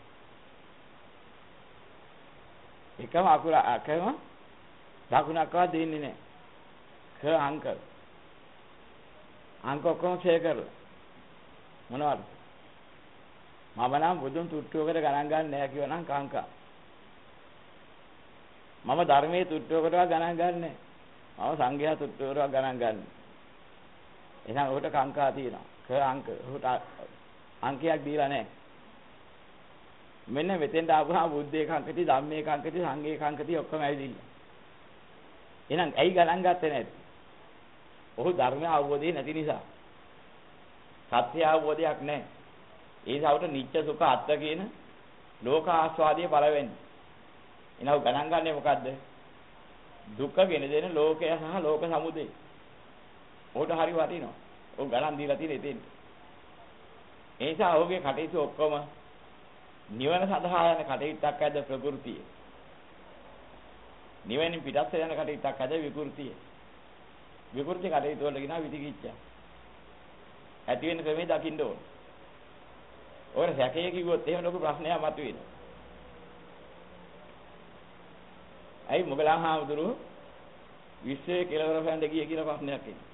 එකම අකුර එකම දකුණක්වත් දෙන්නේ නැහැ. ක අංක. අංක ඔක්කොම ෂෙයා කරලා. මොනවද? මම නම් බුදුන් තුට්ටුවකට ගණන් ගන්න නැහැ කියවනම් කාංකා. මම ධර්මයේ තුට්ටුවකටවත් ගණන් ගන්නෑ. මම සංඝයා තුට්ටුවකටවත් ගණන් ගන්න. එහෙනම් ඔහුට කාංකා තියෙනවා. ක අංක. ඔහුට අංකයක් දීලා නැහැ. මෙන්න මෙතෙන්ට ආවහම බුද්ධේ කංකති ධම්මේ කංකති සංඝේ කංකති ඔක්කොම ඇවිදින්න. එහෙනම් ඇයි ගණන් ගත්තේ නැත්තේ? ඔහු ධර්මය අවබෝධය නැති නිසා. සත්‍ය අවබෝධයක් නැහැ. ඒ සවට නිච්ච සුඛ අත්ත කියන ලෝක ආස්වාදයේ බලවෙන්නේ. එනව ගණන් ගන්නේ මොකද්ද? දුක ගෙන දෙන ලෝකය සහ ලෝක සමුදය. ඔහුට හරි වටිනවා. ඔහු ගණන් දීලා තියෙන ඉතින්. ඒ නිසා ඔහුගේ කටයුතු ඔක්කොම නිවන සඳහා යන කටයුත්තක් ඇද ප්‍රകൃතිය. නිවෙනින් පිටස්ස යන කටයුත්තක් ඇද විකෘතිය. විකෘති කටයුතු වලට කියනවා විදිකිච්ඡා. ඇති වෙන ක්‍රමේ දකින්න ඕන. ඔය සැකය කිව්වොත් එහෙම ලොකු ප්‍රශ්නයක් මතුවෙනවා. ඇයි මොගලන් හාමුදුරුවෝ විශ්වයේ කෙලවර හොයන්න ගියේ කියලා ප්‍රශ්නයක් එන්නේ.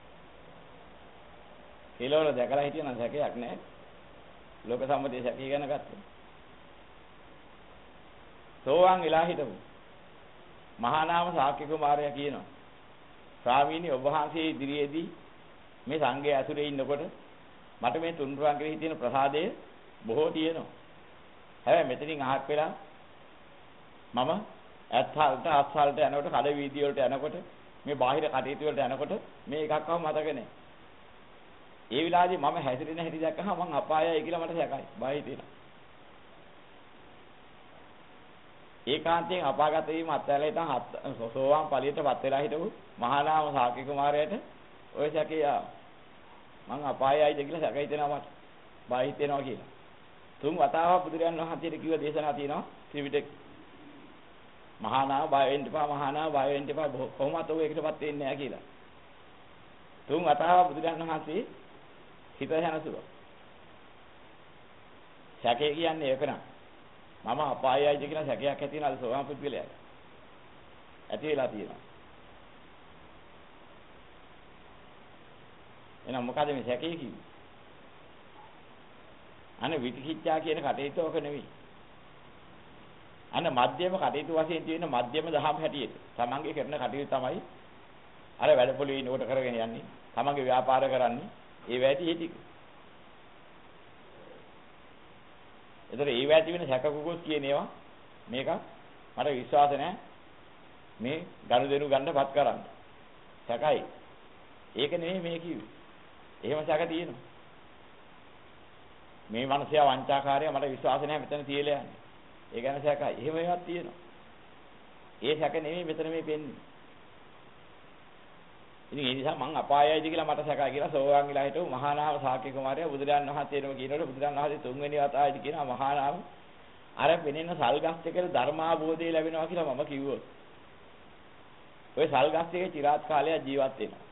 කෙලවර දැකලා හිටියනම් සැකයක් නැහැ. ලෝක සම්මතයේ සැකය ගැන ගත්තා. සෝවාන් වෙලා හිටපු මහා නාම ශාක්‍ය කුමාරයා කියනවා ස්වාමීනි ඔබ වහන්සේ ඉදිරියේදී මේ සංඝය ඇසුරේ ඉන්නකොට මට මේ තුන්රුවන් කෙරෙහි තියෙන ප්‍රසාදය බොහෝ තියෙනවා. හැබැයි මෙතනින් අහක් වෙලා මම ඇත්හල්ට අස්හල්ට යනකොට කඩ වීදි වලට යනකොට මේ බාහිර කටයුතු වලට යනකොට මේ එකක්වම මතක නැහැ. ඒ විලාදී මම හැසිරෙන හැටි දැක්කහම මං අපායයි කියලා මට සැකයි. බය හිතෙනවා. ඒකාන්තයෙන් අපාගත වීම අත්හැරලා ඉතින් සෝවාන් ඵලියටපත් වෙලා හිටපු මහානාම සාකි කුමාරයාට ඔය සැකේ මං අපායයිද කියලා සැක හිතෙනවා මට. බය හිතෙනවා කියලා. තුන් වතාවක් බුදුරයන් වහන්සේට කිව්ව දේශනා තියෙනවා ත්‍රිවිධ මහානාම බය වෙන්න එපා මහානාම බය වෙන්න එපා කොහොමද ඔය එකටපත් වෙන්නේ නැහැ කියලා. තුන් වතාවක් බුදුරජාණන් වහන්සේ හිත හැනසුවා. සැකේ කියන්නේ ඒක නම. මම අපායයිද කියලා සැකයක් ඇති වෙන අද සෝවාන් පුද්ගලයාට. ඇති වෙලා තියෙනවා. එහෙනම් මොකද මේ සැකේ කිව්වේ? අනේ විචිකිච්ඡා කියන කටයුතු ඔක නෙවෙයි. අන්න මධ්‍යම කටයුතු වශයෙන් තියෙන මධ්‍යම දහම් හැටියට තමන්ගේ කරන කටයුතු තමයි අර වැඩපොළේ ඉන්නකොට කරගෙන යන්නේ. තමන්ගේ ව්‍යාපාර කරන්නේ ඒ වැටි ඒ ටික. ඒතර ඒ වැටි වෙන සැක කුකුස් කියන ඒවා මේක මට විශ්වාස නැහැ. මේ ගනුදෙනු ගන්නපත් කරන්න. සැකයි. ඒක නෙමෙයි මේ කිව්වේ. එහෙම සැක තියෙනවා. මේ මිනිසයා වංචාකාරයා මට විශ්වාස නැහැ මෙතන තියලා යන්නේ. ඒ ගැන සැකයි. එහෙම ඒවාක් තියෙනවා. ඒ සැක නෙමෙයි මෙතන මේ වෙන්නේ. ඉතින් ඒ නිසා මං අපායයිද කියලා මට සැකයි කියලා සෝවාන් විලා හිටව මහානාම සාක්‍ය කුමාරයා බුදුරජාණන් වහන්සේනම කියනකොට බුදුරජාණන් වහන්සේ තුන්වෙනි වතාවේදී කියනවා මහානාම අර පෙනෙන සල්ගස් එකේ ධර්මාභෝධය ලැබෙනවා කියලා මම කිව්වොත්. ඔය සල්ගස් එකේ চিරාත් කාලයක් ජීවත් වෙනවා.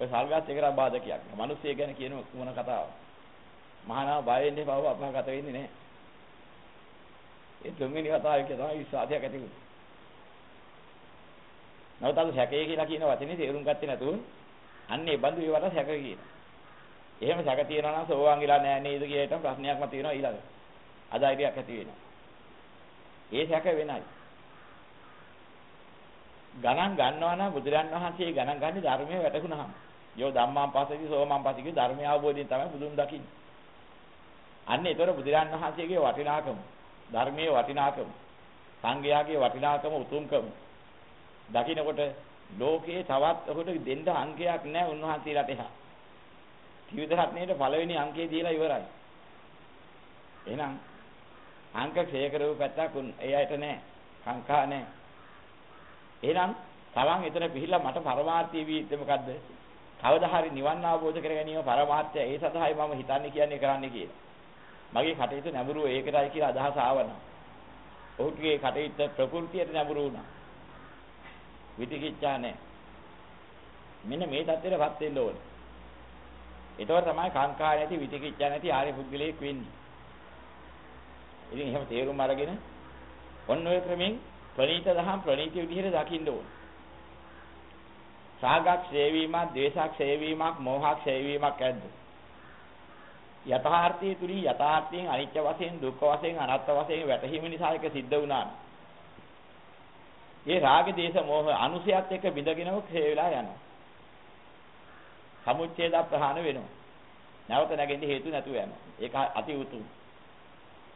ඔය සල්ගස් එකට බාධකයක් නෑ. මිනිස්සු ගැන කියන මොන කතාවක්ද? මහානාම බය වෙන්නේ බව අපහාගත වෙන්නේ නැහැ. ඒ තුන්වෙනි වතාවේ තමයි විශ්වාසයක් ඇති වුනේ. නමුත් අද සැකේ කියලා කියන වචනේ තේරුම් ගත්තේ නැතුව අන්නේ බඳු ඒවට සැක කියන. එහෙම සැක තියනවා නම් සෝවාන් වෙලා නැහැ නේද කියලා ප්‍රශ්නයක්ම තියෙනවා ඊළඟ. අධෛර්යයක් ඇති වෙනවා. ඒ සැක වෙනයි. ගණන් ගන්නවා නම් බුදුරන් වහන්සේ ගණන් ගන්නේ ධර්මයේ වැටුණාම. යෝ ධම්මං පස්සති සෝමං පස්සති ධර්මයේ අවබෝධයෙන් තමයි බුදුන් දකින්නේ. අන්න ඒතර බුදුරන් වහන්සේගේ වටිනාකම ධර්මයේ වටිනාකම සංඝයාගේ වටිනාකම උතුම්කම දකින්නකොට ලෝකේ තවත් ඔහුට දෙන්න අංකයක් නැහැ උන්වහන්සේලාට එහා. ත්‍රිවිධ රත්නයේ පළවෙනි අංකය දීලා ඉවරයි. එහෙනම් අංක ක්ෂය කරව පැත්තක් ඒ අයට නැහැ. සංඛා නැහැ. එහෙනම් තවන් එතන පිළිලා මට පරමාර්ථය වීද්ද මොකද්ද? කවදා හරි නිවන් අවබෝධ කර ගැනීම පරමාර්ථය ඒ සඳහායි මම හිතන්නේ කියන්නේ කරන්නේ කියලා. මගේ කටයුතු නැඹුරු ඒකටයි කියලා අදහස ආවනම් ඔහුගේ කටයුත්ත ප්‍රകൃතියට නැඹුරු වුණා. විතිකිච්ඡා නැහැ. මෙන්න මේ தත්ත්වෙටපත් වෙන්න ඕනේ. ඒතකොට තමයි කාංකා නැති විතිකිච්ඡා නැති ආර්ය පුද්ගලයෙක් වෙන්නේ. ඉතින් එහෙම තේරුම් අරගෙන ඔන්න ඔය ක්‍රමෙන් ප්‍රණීත දහම් ප්‍රණීත විදිහට දකින්න ඕනේ. රාගක් ඡේවීමක්, ද්වේෂක් ඡේවීමක්, මෝහක් ඡේවීමක් ඇද්ද? යථාර්ථයේ තුලින් යථාර්ථයෙන් අනිත්‍ය වශයෙන්, දුක්ඛ වශයෙන්, අනාත්ම වශයෙන් වැටහීම නිසා ඒක සිද්ධ වුණා. ඒ රාග දේශ මොහ අනුසයත් එක්ක බිඳගෙනම ක්ෂය වෙලා යනවා. සමුච්ඡේද ප්‍රහාණ වෙනවා. නැවත නැගෙන්න හේතු නැතුව යනවා. ඒක අති උතුම්.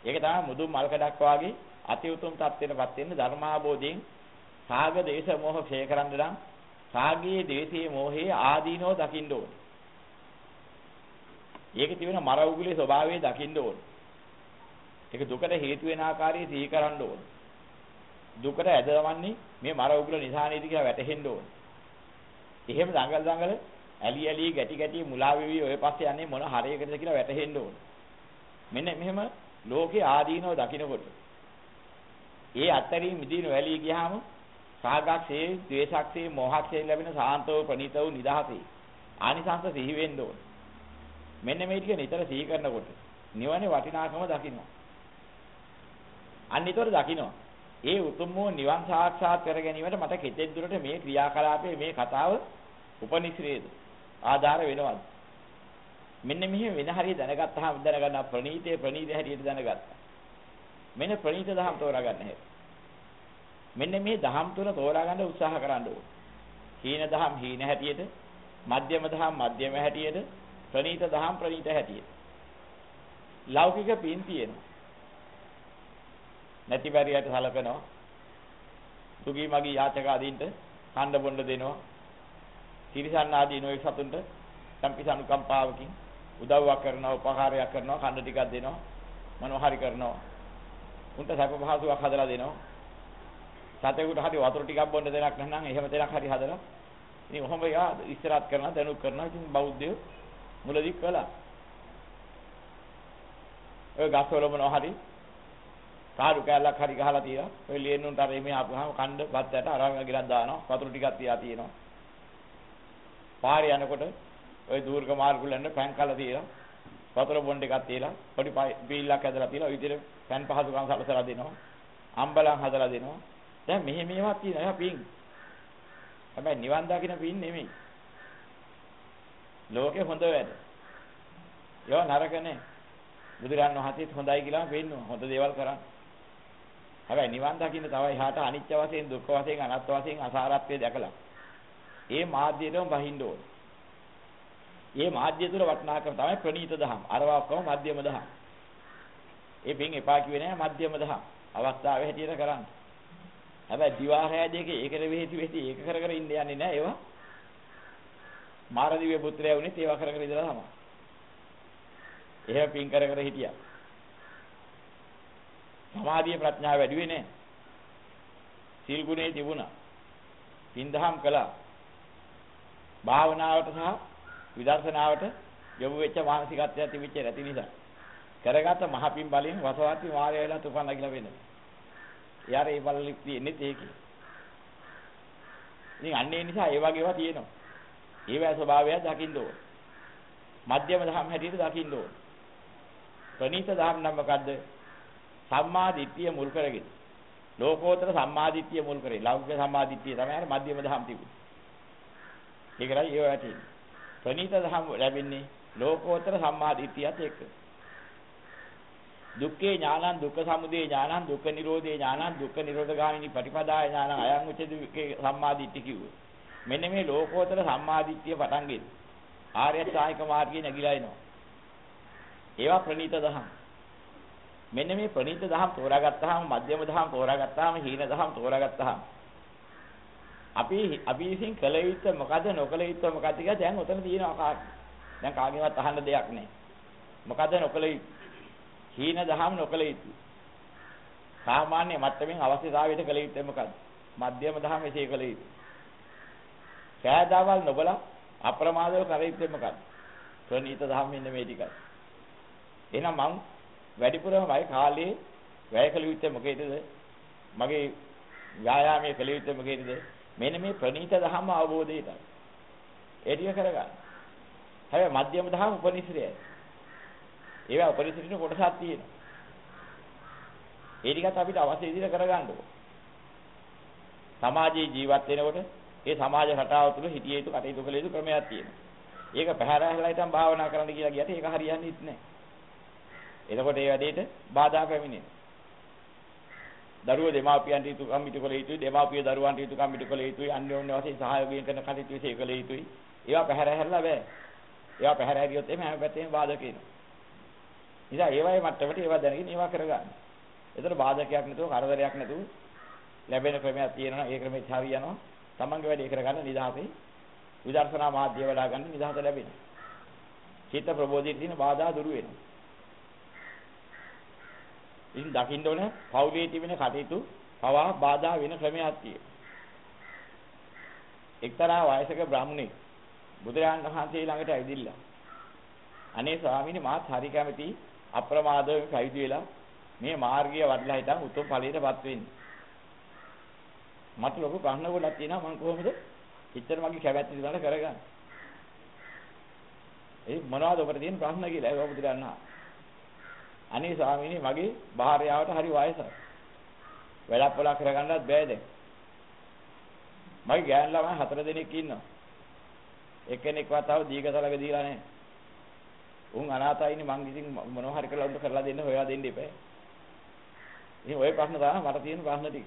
ඒක තමයි මුදුන් මල්කඩක් වාගේ අති උතුම් තත්ත්වෙටපත් වෙන්න ධර්මාභෝධයෙන් රාග දේශ මොහ ක්ෂය කරන්න නම් රාගයේ දේශයේ මොහේ ආදීනෝ දකින්න ඕනේ. ඒකේ තිබෙන මර උගුලේ ස්වභාවය දකින්න ඕනේ. ඒක දුකට හේතු වෙන ආකාරය සිහි කරන්න ඕනේ. දුකට ඇදවන්නේ මේ මර උගුල නිසා නේද කියලා වැටහෙන්න ඕනේ. එහෙම දඟල් දඟල ඇලි ඇලි ගැටි ගැටි මුලා වෙවි ඔය පස්සේ යන්නේ මොන හරයකටද කියලා වැටහෙන්න ඕනේ. මෙන්න මෙහෙම ලෝකේ ආදීනව දකින්නකොට ඒ අත්තරින් මිදින වැලී ගියාම සාගක්ෂේ, ද්වේෂක්ෂේ, මෝහක්ෂේ ලැබෙන සාන්තව ප්‍රණීතව නිදහසේ ආනිසංස සිහි වෙන්න ඕනේ. මෙන්න මේ ටික නිතර සිහි කරනකොට නිවනේ වටිනාකම දකින්නවා. අන්න ඊතර දකින්නවා. ඒ උතුම් වූ නිවන් සාක්ෂාත් කර ගැනීමට මට කෙතෙක් දුරට මේ ක්‍රියාකලාපයේ මේ කතාව උපනිශ්‍රේද ආධාර වෙනවද මෙන්න මෙහි වෙන හරිය දැනගත්තාම දැනගන්න ප්‍රණීතේ ප්‍රණීත හැටියට දැනගත්තා මෙන්න ප්‍රණීත දහම් තෝරා ගන්න හැටි මෙන්න මේ දහම් තුන තෝරා ගන්න උත්සාහ කරන්න ඕනේ හීන දහම් හීන හැටියට මධ්‍යම දහම් මධ්‍යම හැටියට ප්‍රණීත දහම් ප්‍රණීත හැටියට ලෞකික පින් තියෙනවා නැති බැරියට සලකනවා. සුගී මගී යාචක ආදීන්ට කණ්ඩ බොණ්ඩ දෙනවා. තිරිසන් ආදී නොයෙක් සතුන්ට සම්පිස අනුකම්පාවකින් උදව්වක් කරනවා, උපකාරයක් කරනවා, කණ්ඩ ටිකක් දෙනවා, මොනවා හරි කරනවා. උන්ට සැප පහසුවක් හදලා දෙනවා. සතෙකුට හරි වතුර ටිකක් බොන්න දෙයක් නැත්නම් එහෙම දෙයක් හරි හදලා ඉතින් ඔහොම යා ඉස්සරහත් කරනවා දැනුත් කරනවා ඉතින් බෞද්ධයෝ මුලදී කළා. ඔය ගස්වල මොනවා හරි කාඩු කෑල්ලක් හරි ගහලා තියලා ඔය ලියෙන්නුන්ට අර එමේ ආපුවාම කණ්ඩ බත් ඇට අරගෙන ගිලක් දානවා වතුර ටිකක් තියා තියෙනවා පාරේ යනකොට ඔය දූර්ග මාර්ග වලින් පැන් කළා තියලා වතුර බොන්න එකක් තියලා පොඩි බීල්ලක් ඇදලා තියලා ඔය විදිහට පෑන් පහසුකම් සලසලා දෙනවා. අම්බලම් හදලා දෙනවා. දැන් මෙහෙ මේවා තියෙනවා. ඒවා පින්. හැබැයි නිවන් දකින්න පින් නෙමෙයි. ලෝකේ හොඳ වැඩ. ඒවා නරක නෑ. බුදුරන් වහන්සේත් හොඳයි කියලාම පෙන්නනවා. හොඳ දේවල් කරන්නේ. හැබැයි නිවන් දකින්න තව එහාට අනිත්‍ය වශයෙන් දුක්ඛ වශයෙන් අනාත්ම වශයෙන් අසාරත්වය දැකලා ඒ මාධ්‍යයටම බහින්න ඕනේ. මේ මාධ්‍ය තුල වටිනාකම තමයි ප්‍රණීත දහම්. අරවා ඔක්කොම මධ්‍යම දහම්. ඒ පින් එපා කිව්වේ නෑ මධ්‍යම දහම්. අවස්ථාවේ හැටියට කරන්න. හැබැයි දිවාහය දෙක ඒකට වෙහිති වෙහිති ඒක කර කර ඉන්න යන්නේ නෑ ඒවා. මාරදිව්‍ය පුත්‍රයා වුණේ ඒවා කර කර ඉඳලා තමයි. එහෙම පින් කර කර හිටියා. සමාධිය ප්‍රඥාව වැඩි වෙන්නේ නැහැ. සීල් ගුණේ තිබුණා. පින්දහම් කළා. භාවනාවට සහ විදර්ශනාවට යොමු වෙච්ච මානසිකත්වයක් තිබිච්ච නැති නිසා කරගත මහ පින් බලයෙන් වසවාති වාරය වෙලා තුපන් නැගිලා වෙන්නේ. යාර ඒ බලලික් තියෙන්නේ ඒකේ. ඉතින් අන්න ඒ නිසා ඒ වගේ ඒවා තියෙනවා. ඒවැ ස්වභාවය දකින්න ඕන. මධ්‍යම දහම් හැටියට දකින්න ඕන. ප්‍රණීත දහම් නම් මොකද්ද? සම්මා දිට්ඨිය මුල් කරගෙන. ලෝකෝත්තර සම්මා දිට්ඨිය මුල් කරේ. ලෞකික සම්මා දිට්ඨිය තමයි අර මධ්‍යම දහම් තිබුණේ. ඒකයි ඒව ඇතිනේ. ප්‍රණීත දහම් ලැබෙන්නේ ලෝකෝත්තර සම්මා දිට්ඨියත් එක්ක. දුක්ඛේ ඥානං දුක්ඛ සමුදය ඥානං දුක්ඛ නිරෝධේ ඥානං දුක්ඛ නිරෝධගාමිනී පටිපදාය ඥානං අයං උච්චේ සම්මා දිට්ඨිය කිව්වේ. මෙන්න මේ ලෝකෝත්තර සම්මා දිට්ඨිය පටන් ගෙන. ආර්ය ශ්‍රායික මාර්ගයේ නැగిලා එනවා. ඒවා ප්‍රණීත දහම්. මෙන්න මේ ප්‍රණීත දහම් තෝරාගත්තාම මධ්‍යම දහම් තෝරාගත්තාම හීන දහම් තෝරාගත්තාම අපි අපි විසින් කළ යුත්තේ මොකද නොකළ යුත්තේ මොකද කියලා දැන් උතන තියෙනවා කාට. දැන් කාගෙන්වත් අහන්න දෙයක් නැහැ. මොකද නොකළ යුත්තේ? හීන දහම් නොකළ යුත්තේ. සාමාන්‍ය මට්ටමින් අවශ්‍යතාවයට කළ යුත්තේ මොකද? මධ්‍යම දහම් එසේ කළ යුත්තේ. කෑදාවල් නොබලා අප්‍රමාදව කළ යුත්තේ මොකද? ප්‍රණීත දහම් මෙන්න මේ ටිකයි. එහෙනම් මං වැඩිපුරම වයි කාලේ වැය කළ යුත්තේ මොකේද? මගේ ව්‍යායාමයේ කළ යුත්තේ මොකේද? මෙන්න මේ ප්‍රණීත ධම්ම අවබෝධයටයි. ඒ ටික කරගන්න. හැබැයි මධ්‍යම ධම්ම උපනිශ්‍රයයි. ඒවා උපනිශ්‍රිත කොටසක් තියෙනවා. ඒ ටිකත් අපිට අවශ්‍ය විදිහට කරගන්න ඕන. සමාජයේ ජීවත් වෙනකොට ඒ සමාජ රටාව තුළ හිටිය යුතු කටයුතු කළ යුතු ක්‍රමයක් තියෙනවා. ඒක පැහැරහැලා හිටන් භාවනා කරන්න කියලා ගියට ඒක හරියන්නේ නැහැ. එතකොට ඒ වැඩේට බාධා පැමිණෙනවා. දරුවෝ දෙමාපියන්ට යුතුකම් ඉටු කළ යුතුයි, දෙමාපිය දරුවන්ට යුතුකම් ඉටු කළ යුතුයි, අන්‍යෝන්‍ය වශයෙන් සහයෝගයෙන් කරන කටයුතු විශේෂ කළ යුතුයි. ඒවා පැහැර හැරලා බෑ. ඒවා පැහැර හැරියොත් එimhe හැම පැත්තෙම බාධක වෙනවා. නිසා ඒවායේ මට්ටමට ඒවා දැනගෙන ඒවා කරගන්න. ඒතර බාධකයක් නැතුව, කරදරයක් නැතුව ලැබෙන ක්‍රමයක් තියෙනවා. ඒ ක්‍රමෙත් හරියනවා. තමන්ගේ වැඩේ කරගන්න නිදහසේ විදර්ශනා මාධ්‍ය වඩා ගන්න නිදහස ලැබෙනවා. චිත්ත ප්‍රබෝධියේ තියෙන බාධා දුරු වෙනවා. ඉතින් දකින්න ඕන පෞලේ තිබෙන කටයුතු පවා බාධා වෙන ක්‍රමයක් තියෙනවා. එක්තරා වයසක බ්‍රාහ්මණෙක් බුදුරජාණන් වහන්සේ ළඟට ඇවිදිලා අනේ ස්වාමීනි මාත් හරි කැමති අප්‍රමාදව කයිදු වෙලා මේ මාර්ගය වඩලා හිටන් උතුම් ඵලයටපත් වෙන්නේ. මට ලොකු ප්‍රශ්න ගොඩක් තියෙනවා මම කොහොමද ඉතින් මගේ කැමැත්ත දිනවල කරගන්නේ. ඒ මොනවද ඔබට තියෙන ප්‍රශ්න කියලා ඒක බුදුරජාණන් වහන්සේ අනේ ස්වාමීනි මගේ භාර්යාවට හරි වයසයි. වැඩක් පොලක් කරගන්නත් බෑ දැන්. මගේ ගෑන් ළමයි හතර දෙනෙක් ඉන්නවා. එක්කෙනෙක්වත් ආව දීගතලක දීලා නැහැ. උන් අනාථයිනේ මං ඉතින් මොනවා හරි කරලා උන්ට කරලා දෙන්න හොයලා දෙන්න එපා. ඉතින් ওই ප්‍රශ්න තමයි මට තියෙන ප්‍රශ්න ටික.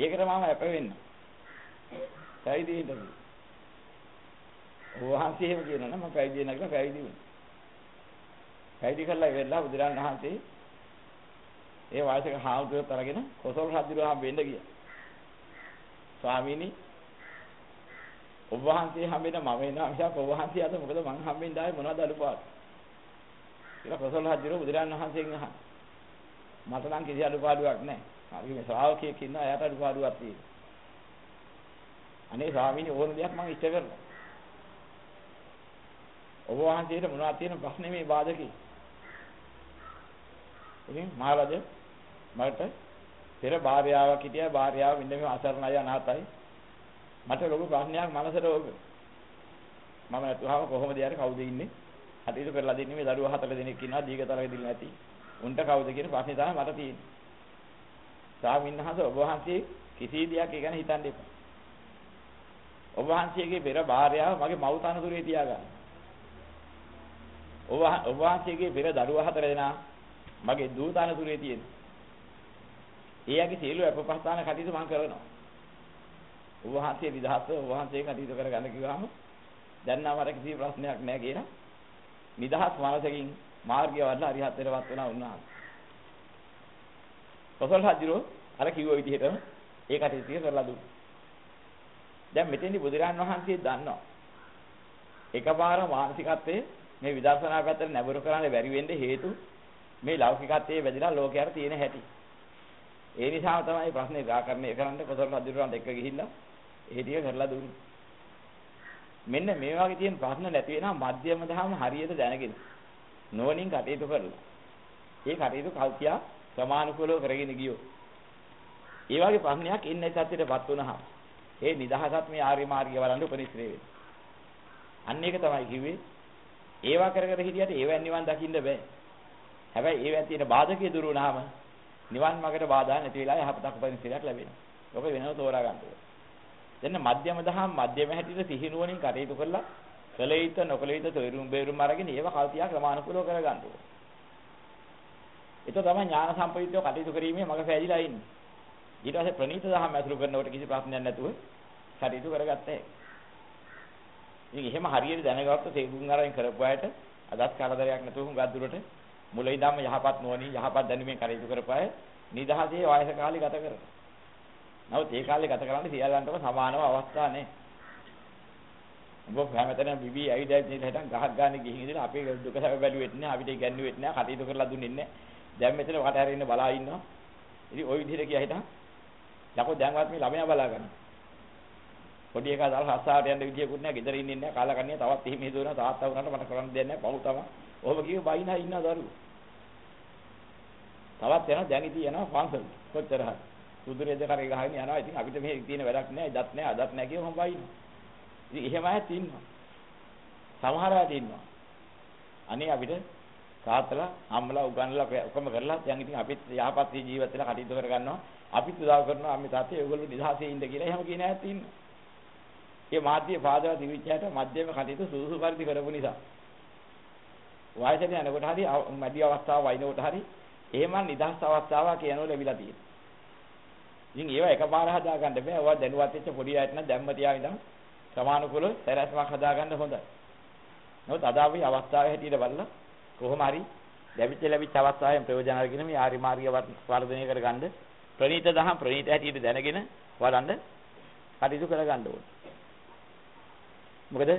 ඒකට මම අප වෙන්න. පැවිදි වෙන්න. වහන්සේ එහෙම කියනවා නම් මම පැවිදි වෙන්න කියලා පැවිදි වුණා. පැවිදි කරලා ඉවරලා බුදුරන් වහන්සේ ඒ වාසික හාමුදුරුවෝ තරගෙන කොසල් රජුව හම්බෙන්න ගියා. ස්වාමීනි ඔබ වහන්සේ හම්බෙන්න මම එනවා මිසක් ඔබ වහන්සේ අද මොකද මං හම්බෙන්න ආවේ මොනවද අඩුපාඩු? කියලා කොසල් රජුව බුදුරන් වහන්සේගෙන් අහන. මට නම් කිසි අඩුපාඩුවක් නැහැ. මගේ මේ ශ්‍රාවකයෙක් ඉන්නවා එයාට අඩුපාඩුවක් තියෙනවා. අනේ ස්වාමීනි ඕන දෙයක් මම ඉෂ්ට කරනවා. ඔබ වහන්සේට මොනවද තියෙන ප්‍රශ්නේ මේ බාධකේ? ඉතින් මහරජ මට පෙර භාර්යාවක් හිටියා භාර්යාව මෙන්න මේ අසරණයි අනාථයි මට ලොකු ප්‍රශ්නයක් මනසට ඕක මම නැතුවම කොහොමද යාර කවුද ඉන්නේ? කටයුතු කරලා දෙන්නේ මේ දරුවා හතර දෙනෙක් ඉන්නවා දීගතරගෙ දිල් නැති. උන්ට කවුද කියන ප්‍රශ්නේ තමයි මට තියෙන්නේ. ස්වාමීන් වහන්සේ ඔබ වහන්සේ කිසි දෙයක් ගැන හිතන්න එපා. ඔබ වහන්සේගේ පෙර භාර්යාව මගේ මව් තනතුරේ තියාගන්න. ඔබ ඔබ වහන්සේගේ පෙර දරුවා හතර දෙනා මගේ දූ තනතුරේ තියෙන. එයාගේ සියලු අපපස්ථාන කටයුතු මම කරනවා. ඔබ වහන්සේ විදහාස ඔබ වහන්සේ කටයුතු කරගන්න කිව්වම දැන් නම් අර කිසි ප්‍රශ්නයක් නැහැ කියලා නිදහස් මනසකින් මාර්ගය වඩලා අරිහත්ත්වයටපත් වෙනා උන්වහන්සේ. කොසල් හජුරෝ අර කිව්ව විදිහටම ඒ කටයුතු කරලා දුන්නා. දැන් මෙතෙන්දි බුදුරන් වහන්සේ දන්නවා. එකපාර මානසිකත්වයේ මේ විදර්ශනා පැත්තට නැඹුරු කරන්න බැරි වෙන්න හේතු මේ ලෞකිකත්වයේ වැදිලා ලෝකයට තියෙන හැටි. ඒ නිසාම තමයි ප්‍රශ්නේ ගාකරණය කරන්න කොසල් රජුරන්ට එක්ක ගිහිල්ලා ඒ ටික කරලා දුන්නේ. මෙන්න මේ වගේ තියෙන ප්‍රශ්න නැති වෙනා මධ්‍යම දහම හරියට දැනගෙන නෝනින් කටයුතු කරලා. ඒ කටයුතු කල්තියා සමානුකූලව කරගෙන ගියෝ. ඒ වගේ ප්‍රශ්නයක් ඉන්නේ සත්‍යයටපත් වුණාම ඒ නිදහසත් මේ ආර්ය මාර්ගය වලන්න උපනිශ්‍රේ වෙනවා. අන්න ඒක තමයි කිව්වේ. ඒවා කර කර හිටියට ඒවෙන් නිවන් දකින්න බෑ. හැබැයි ඒවෙන් තියෙන බාධකයේ දුරු වුණාම නිවන් මාර්ගයට බාධා නැති වෙලා යහපතක් උපනිශ්‍රේයක් ලැබෙනවා. ඔක වෙනව තෝරා ගන්න ඕනේ. දැන් මධ්‍යම දහම් මධ්‍යම හැටියට සිහිනුවණින් කටයුතු කරලා කළ යුතු නොකළ යුතු තොইරුම් බේරුම් අරගෙන ඒව කල්තියා ක්‍රමානුකූලව කරගන්න ඕනේ. ඒක තමයි ඥාන සම්ප්‍රයුක්තව කටයුතු කිරීමේ මඟ පෑදිලා ඉන්නේ. ඊට පස්සේ ප්‍රණීත දහම් ඇසුරු කරනකොට කිසි ප්‍රශ්නයක් නැතුව කටයුතු කරගත්තා. ඉතින් එහෙම හරියට දැනගත්ත තේරුම් අරගෙන කරපු අයට අදත් කරදරයක් නැතුව හුඟක් දුරට මුල ඉඳන්ම යහපත් නොවනි යහපත් දැනුමින් කටයුතු කරපු අය නිදහසේ වයස කාලේ ගත කරනවා. නමුත් ඒ කාලේ ගත කරන්නේ සියල්ලන්ටම සමානව අවස්ථා නැහැ. ඔබ හැමතැනම බිබී ඇවිදයි නේද හිටන් ගහක් ගන්න ගිහින් ඉඳලා අපේ දුක සැප බැලුවෙත් නැහැ අපිට ඉගැන්නුවෙත් නැහැ කටයුතු කරලා දුන්නෙත් නැහැ. දැන් මෙතන වට හැරෙන්න බලා ඉන්නවා. ඉතින් ওই විදිහට කියා හිටන් යකෝ දැන්වත් මේ ළමයා බලා ගන්න. පොඩි එකා දාලා හස්සාවට යන්න විදියකුත් නැහැ. ගෙදර ඉන්නේ නැහැ. කාලා කන්නේ තවත් එහෙම හේතුවනවා. තාත්තා වුණාට මට කරන්න දෙයක් නැහැ. පහු තමයි. ඔහොම කිව්ව බයිනා ඉන්න දරුවෝ. තවත් යනවා දැන් ඉතින් යනවා පන්සල්. කොච්චර හරි. සුදුරේ දෙකරේ ගහගෙන යනවා. ඉතින් අපිට මෙහෙ තියෙන වැඩක් නැහැ. දත් නැහැ. අදත් නැහැ කියව මම බයිනවා. ඉතින් එහෙම අයත් ඉන්නවා. සමහර අය ඉන්නවා. අනේ අපිට තාත්තලා අම්මලා උගන්ලා ඔක්කොම කරලා දැන් ඉතින් අපිත් යහපත් ජීවිත වෙලා කටයුතු කරගන්නවා. අපිත් උදව් කරනවා අම්මේ තාත්තේ ඒගොල්ලෝ නිදහසේ ඉන්න කියලා එහෙම කියන අයත් ඉන්නවා. ඒ මාධ්‍ය පාදවා දිවිච්චයට මධ්‍යම කටයුතු සුසු පරිදි කරපු නිසා වයසට යනකොට හරි මැදි අවස්ථාව වයින්කොට හරි එහෙම නිදහස් අවස්ථාවක් කියනෝ ලැබිලා තියෙනවා. ඉතින් ඒවා එකපාර හදාගන්න බෑ. ඒවා දැනුවත් වෙච්ච පොඩි අයට නම් දැම්ම තියාගෙන සමානුකූල සැරැස්මක් හදාගන්න හොඳයි. නමුත් අද අපි අවස්ථාවේ හැටියට බලලා කොහොම හරි ලැබිච්ච ලැබිච්ච අවස්ථාවෙන් ප්‍රයෝජන අරගෙන මේ ආරි මාර්ගය වර්ධනය කරගන්න ප්‍රණීත දහම් ප්‍රණීත හැටියට දැනගෙන වඩන්න කටයුතු කරගන්න ඕනේ. මොකද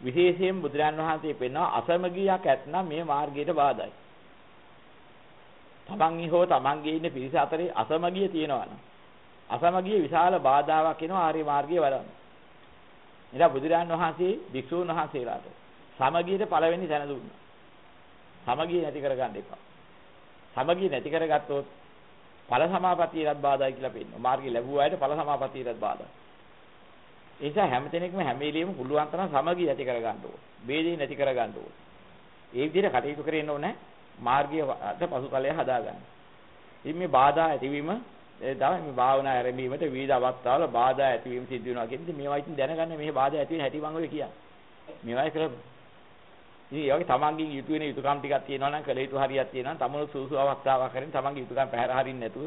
විශේෂයෙන් බුදුරන් වහන්සේ පෙන්වන අසමගියක් ඇත්නම් මේ මාර්ගයට බාධායි. තමන්ගේ හෝ තමන්ගේ ඉන්න පිරිස අතරේ අසමගිය තියෙනවා නම් අසමගිය විශාල බාධාවක් වෙනවා ආර්ය මාර්ගයේ වඩන්න. එදා බුදුරන් වහන්සේ භික්ෂූන් වහන්සේලාට සමගියට පළවෙනි තැන දුන්නා. සමගිය නැති කරගන්න එපා. සමගිය නැති කරගත්තොත් ඵල සමාපත්තියටත් බාධායි කියලා පෙන්නනවා. මාර්ගය ලැබුව අයට ඵල සමාපත්තියටත් බාධායි. ඒ නිසා හැම කෙනෙක්ම හැම වෙලෙම පුළුවන් තරම් සමගිය ඇති කර ගන්න ඕනේ. ભેදේ නැති කර ගන්න ඕනේ. ඒ විදිහට කටයුතු කරෙන්න ඕනේ මාර්ගයට පසුතලය හදාගන්න. ඉතින් මේ බාධා ඇතිවීම තමයි මේ භාවනා ආරම්භීමට විවිධ අවස්ථාවල බාධා ඇතිවීම සිද්ධ වෙනවා කියන්නේ මේවා ඉතින් දැනගන්න මේ බාධා ඇති වෙන හැටි මම ඔය කියන්නේ. මේවායි කරමු. ඉතින් ඒ වගේ තමන්ගෙන් යුතු වෙන යුතුකම් ටිකක් තියෙනවා නම් කළ යුතු හරියක් තියෙනවා නම් තමනු සූසු අවස්ථාවක් කරගෙන තමන්ගේ යුතුකම් පැහැර හරින්න නැතුව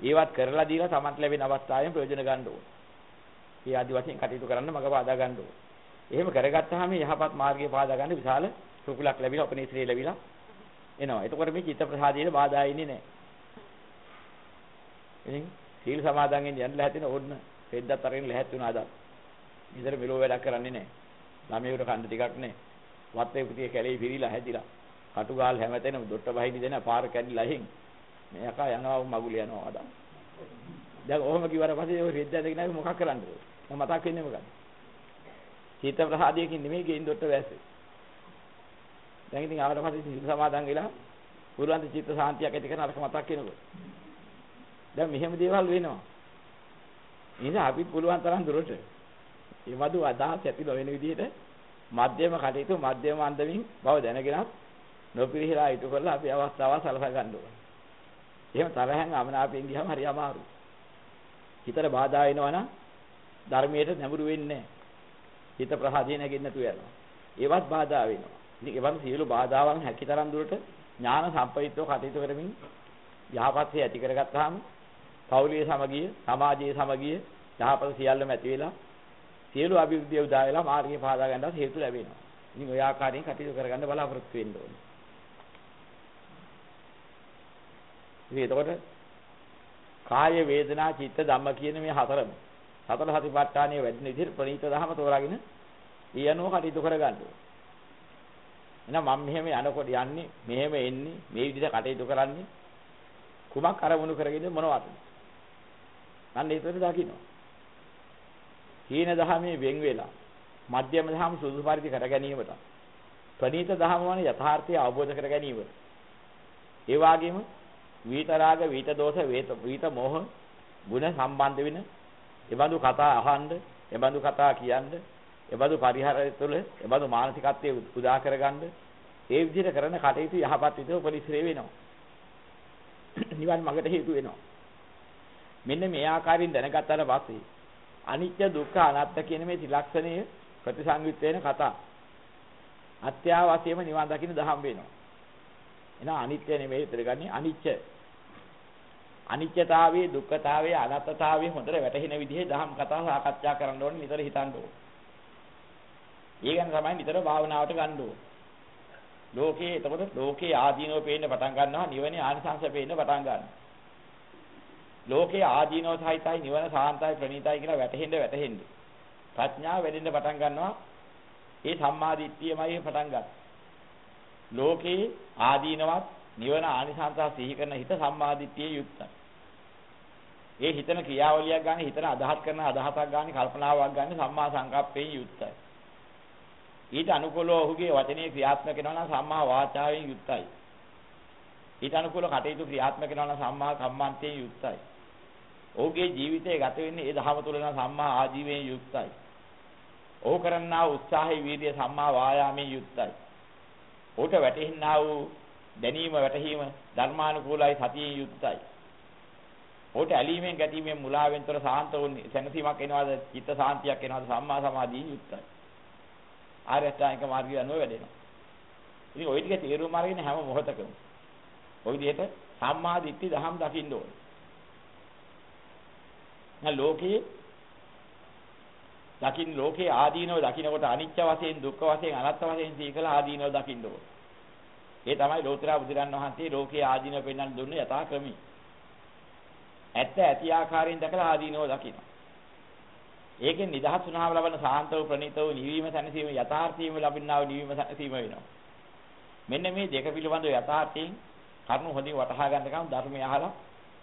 ඒවත් කරලා දීලා තමන්ට ලැබෙන අවස්ථාවෙන් ප්‍රයෝජන ගන්න ඕනේ. ඒ ආදි වශයෙන් කටයුතු කරන්න මග පාදා ගන්න ඕනේ. එහෙම කරගත්තාම යහපත් මාර්ගය පාදා ගන්න විශාල සුකුලක් ලැබිලා උපනිශ්‍රේ ලැබිලා එනවා. එතකොට මේ චිත්ත ප්‍රසාදයේ බාධා ඉන්නේ නැහැ. ඉතින් සීල් සමාදන් වෙන්න යන්න ලැහැතින ඕන්න පෙද්දත් අරගෙන ලැහැත් වුණා අද. ඉතර මෙලෝ වැඩක් කරන්නේ නැහැ. ළමයෙකුට කන්න ටිකක් නැහැ. වත්තේ පුතිය කැලේ පිරීලා හැදිලා. කටුගාල් හැමතැනම දොට්ට බහිදි දෙන පාර කැඩිලා හින්. මේ යකා යනවා මගුල යනවා අද. දැන් ඔහොම කිව්වට පස්සේ ඔය රෙද්ද ඇදගෙන ආවි මොකක් කරන්නද? මම මතක් වෙන්නේ මොකද? චිත්ත ප්‍රසාදයකින් නෙමෙයි ගෙයින් දොට්ට වැස්සේ. දැන් ඉතින් ආවට පස්සේ සිල් සමාදන් වෙලා පුරුවන් චිත්ත සාන්තියක් ඇති කරන අරක මතක් වෙනකොට. දැන් මෙහෙම දේවල් වෙනවා. ඉතින් අපිත් පුළුවන් තරම් දුරට මේ වදු අදහස් ඇති නොවන විදිහට මධ්‍යම කටයුතු මධ්‍යම අන්දමින් බව දැනගෙන නොපිරිහිලා ඉටු කරලා අපි අවස්ථාව සලසා ගන්න ඕනේ. එහෙම තරහෙන් අමනාපයෙන් ගියම හරි අමාරුයි. හිතට බාධා වෙනවනම් ධර්මයට නැඹුරු වෙන්නේ හිත ප්‍රහාදී නැගෙන්න තු යනවා. ඒවත් බාධා වෙනවා. ඉතින් ඒවන් සියලු බාධාවන් හැකිතරම් දුරට ඥාන සම්ප්‍රයුක්තව කටයුතු කරමින් යහපත්ය ඇති කරගත්තාම පෞලිය සමගිය, සමාජයේ සමගිය, යහපත සියල්ලම ඇති වෙලා සියලු අභිවෘද්ධිය උදා වෙලා මාර්ගය පාදා ගන්නත් හේතු ලැබෙනවා. ඉතින් ඔය ආකාරයෙන් කටයුතු කරගන්න බලාපොරොත්තු වෙන්න ඕනේ. ඉතින් එතකොට කාය වේදනා චිත්ත ධම්ම කියන මේ හතරම සතර සතිපට්ඨානයේ වැඩි විදිහට ප්‍රණීත දහම තෝරාගෙන ඊ අනුව කටයුතු කරගන්න ඕනේ. එහෙනම් මම මෙහෙම යනකොට යන්නේ මෙහෙම එන්නේ මේ විදිහට කටයුතු කරන්නේ කුමක් අරමුණු කරගෙන මොනවද? අන්න ඒකට දකින්න. හීන දහමේ වෙන් වෙලා මධ්‍යම දහම සුදුසු පරිදි කර ගැනීමට ප්‍රණීත දහම වන යථාර්ථය අවබෝධ කර ගැනීමට. ඒ වගේම විත රාග විත දෝෂ වේත විත මොහ ගුණ සම්බන්ධ වෙන එබඳු කතා අහන්න එබඳු කතා කියන්න එබඳු පරිහරය තුළ එබඳු මානසිකත්වයේ උදා කරගන්න ඒ විදිහට කරන කටයුතු යහපත් විදිහට උපරිශ්‍රේ වෙනවා. නිවන් මඟට හේතු වෙනවා. මෙන්න මේ ආකාරයෙන් දැනගත්තාට පස්සේ අනිත්‍ය දුක්ඛ අනාත්ම කියන මේ ත්‍රිලක්ෂණය ප්‍රතිසංයුක්ත වෙන කතා අත්‍යවශ්‍යම නිවන් දකින්න දහම් වෙනවා එහෙනම් අනිත්‍ය නෙමෙයි ඉතරගන්නේ අනිච්ච අනිත්‍යතාවයේ දුක්ඛතාවයේ අනාත්මතාවයේ හොඳට වැටහෙන විදිහේ දහම් කතා සාකච්ඡා කරන්න ඕනේ නිතර හිතන්න ඕනේ. ඒ ගැන තමයි නිතර භාවනාවට ගන්න ඕනේ. ලෝකේ එතකොට ලෝකේ ආදීනව පේන්න පටන් ගන්නවා නිවනේ ආනිසංශ පේන්න පටන් ගන්නවා. ලෝකේ ආදීනව සහිතයි නිවන සාන්තයි ප්‍රණීතයි කියලා වැටහෙන්න වැටහෙන්න. ප්‍රඥාව වැඩෙන්න පටන් ගන්නවා. ඒ සම්මාදිට්ඨියමයි පටන් ගන්න. ලෝකේ ආදීනවත් නිවන ආනිසංසා සිහි කරන හිත සම්මාදිට්ඨියේ යුක්තයි. ඒ හිතන ක්‍රියාවලියක් ගන්න හිතන අදහස් කරන අදහසක් ගන්න කල්පනාවක් ගන්න සම්මා සංකප්පයෙන් යුක්තයි. ඊට අනුකූලව ඔහුගේ වචනේ ක්‍රියාත්මක වෙනවා නම් සම්මා වාචාවෙන් යුක්තයි. ඊට අනුකූල කටයුතු ක්‍රියාත්මක වෙනවා නම් සම්මා කම්මන්තයෙන් යුක්තයි. ඔහුගේ ජීවිතය ගත වෙන්නේ ඒ දහම තුළ නම් සම්මා ආජීවයෙන් යුක්තයි. ඔහු කරන්නා උත්සාහය වීර්ය සම්මා වායාමයෙන් යුක්තයි. ඔහුට වැටෙන්නා වූ දැනීම වැටහීම ධර්මානුකූලයි සතියෙන් යුක්තයි. ඔහුට ඇලීමෙන් ගැටීමෙන් මුලාවෙන් තොර සාන්ත වූ සැනසීමක් එනවාද චිත්ත සාන්තියක් එනවාද සම්මා සමාධියෙන් යුක්තයි. ආර්ය අෂ්ටාංගික මාර්ගය අනුව වැඩෙනවා. ඉතින් ওই ටික තේරුම් අරගෙන හැම මොහොතකම ওই විදිහට සම්මා දිට්ඨි දහම් දකින්න ඕනේ. නැ ලෝකේ දකින්න ලෝකේ ආදීනව දකින්නකොට අනිත්‍ය වශයෙන් දුක්ඛ වශයෙන් අනාත්ම වශයෙන් සීකලා ආදීනව දකින්න ඕනේ. ඒ තමයි ලෝතර බුදුරන් වහන්සේ ලෝකේ ආදීනව පෙන්වන්න දුන්නේ යථා ක්‍රමී. ඇත්ත ඇති ආකාරයෙන් දැකලා ආදීනව දකින්න. ඒකෙන් නිදහස් වුණාම ලබන සාන්ත වූ ප්‍රණීත වූ නිවීම සැනසීම යථාර්ථීම ලැබෙනා වූ නිවීම සැනසීම වෙනවා. මෙන්න මේ දෙක පිළිබඳව යථාර්ථයෙන් කරුණු හොඳින් වටහා ගන්නකම් ධර්මය අහලා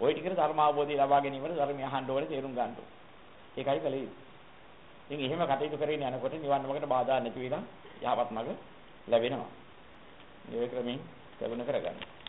ওই ටිකට ධර්ම අවබෝධය ලබා ගැනීමට ධර්මය අහන්න ඕනේ තේරුම් ගන්න ඕනේ. ඒකයි කලේ. ඉතින් එහෙම කටයුතු කරගෙන යනකොට නිවන් මාර්ගයට බාධා නැති වෙලා යහපත් මාර්ග ලැබෙනවා. මේ ක්‍රමයෙන් ලැබුණ කරගන්න.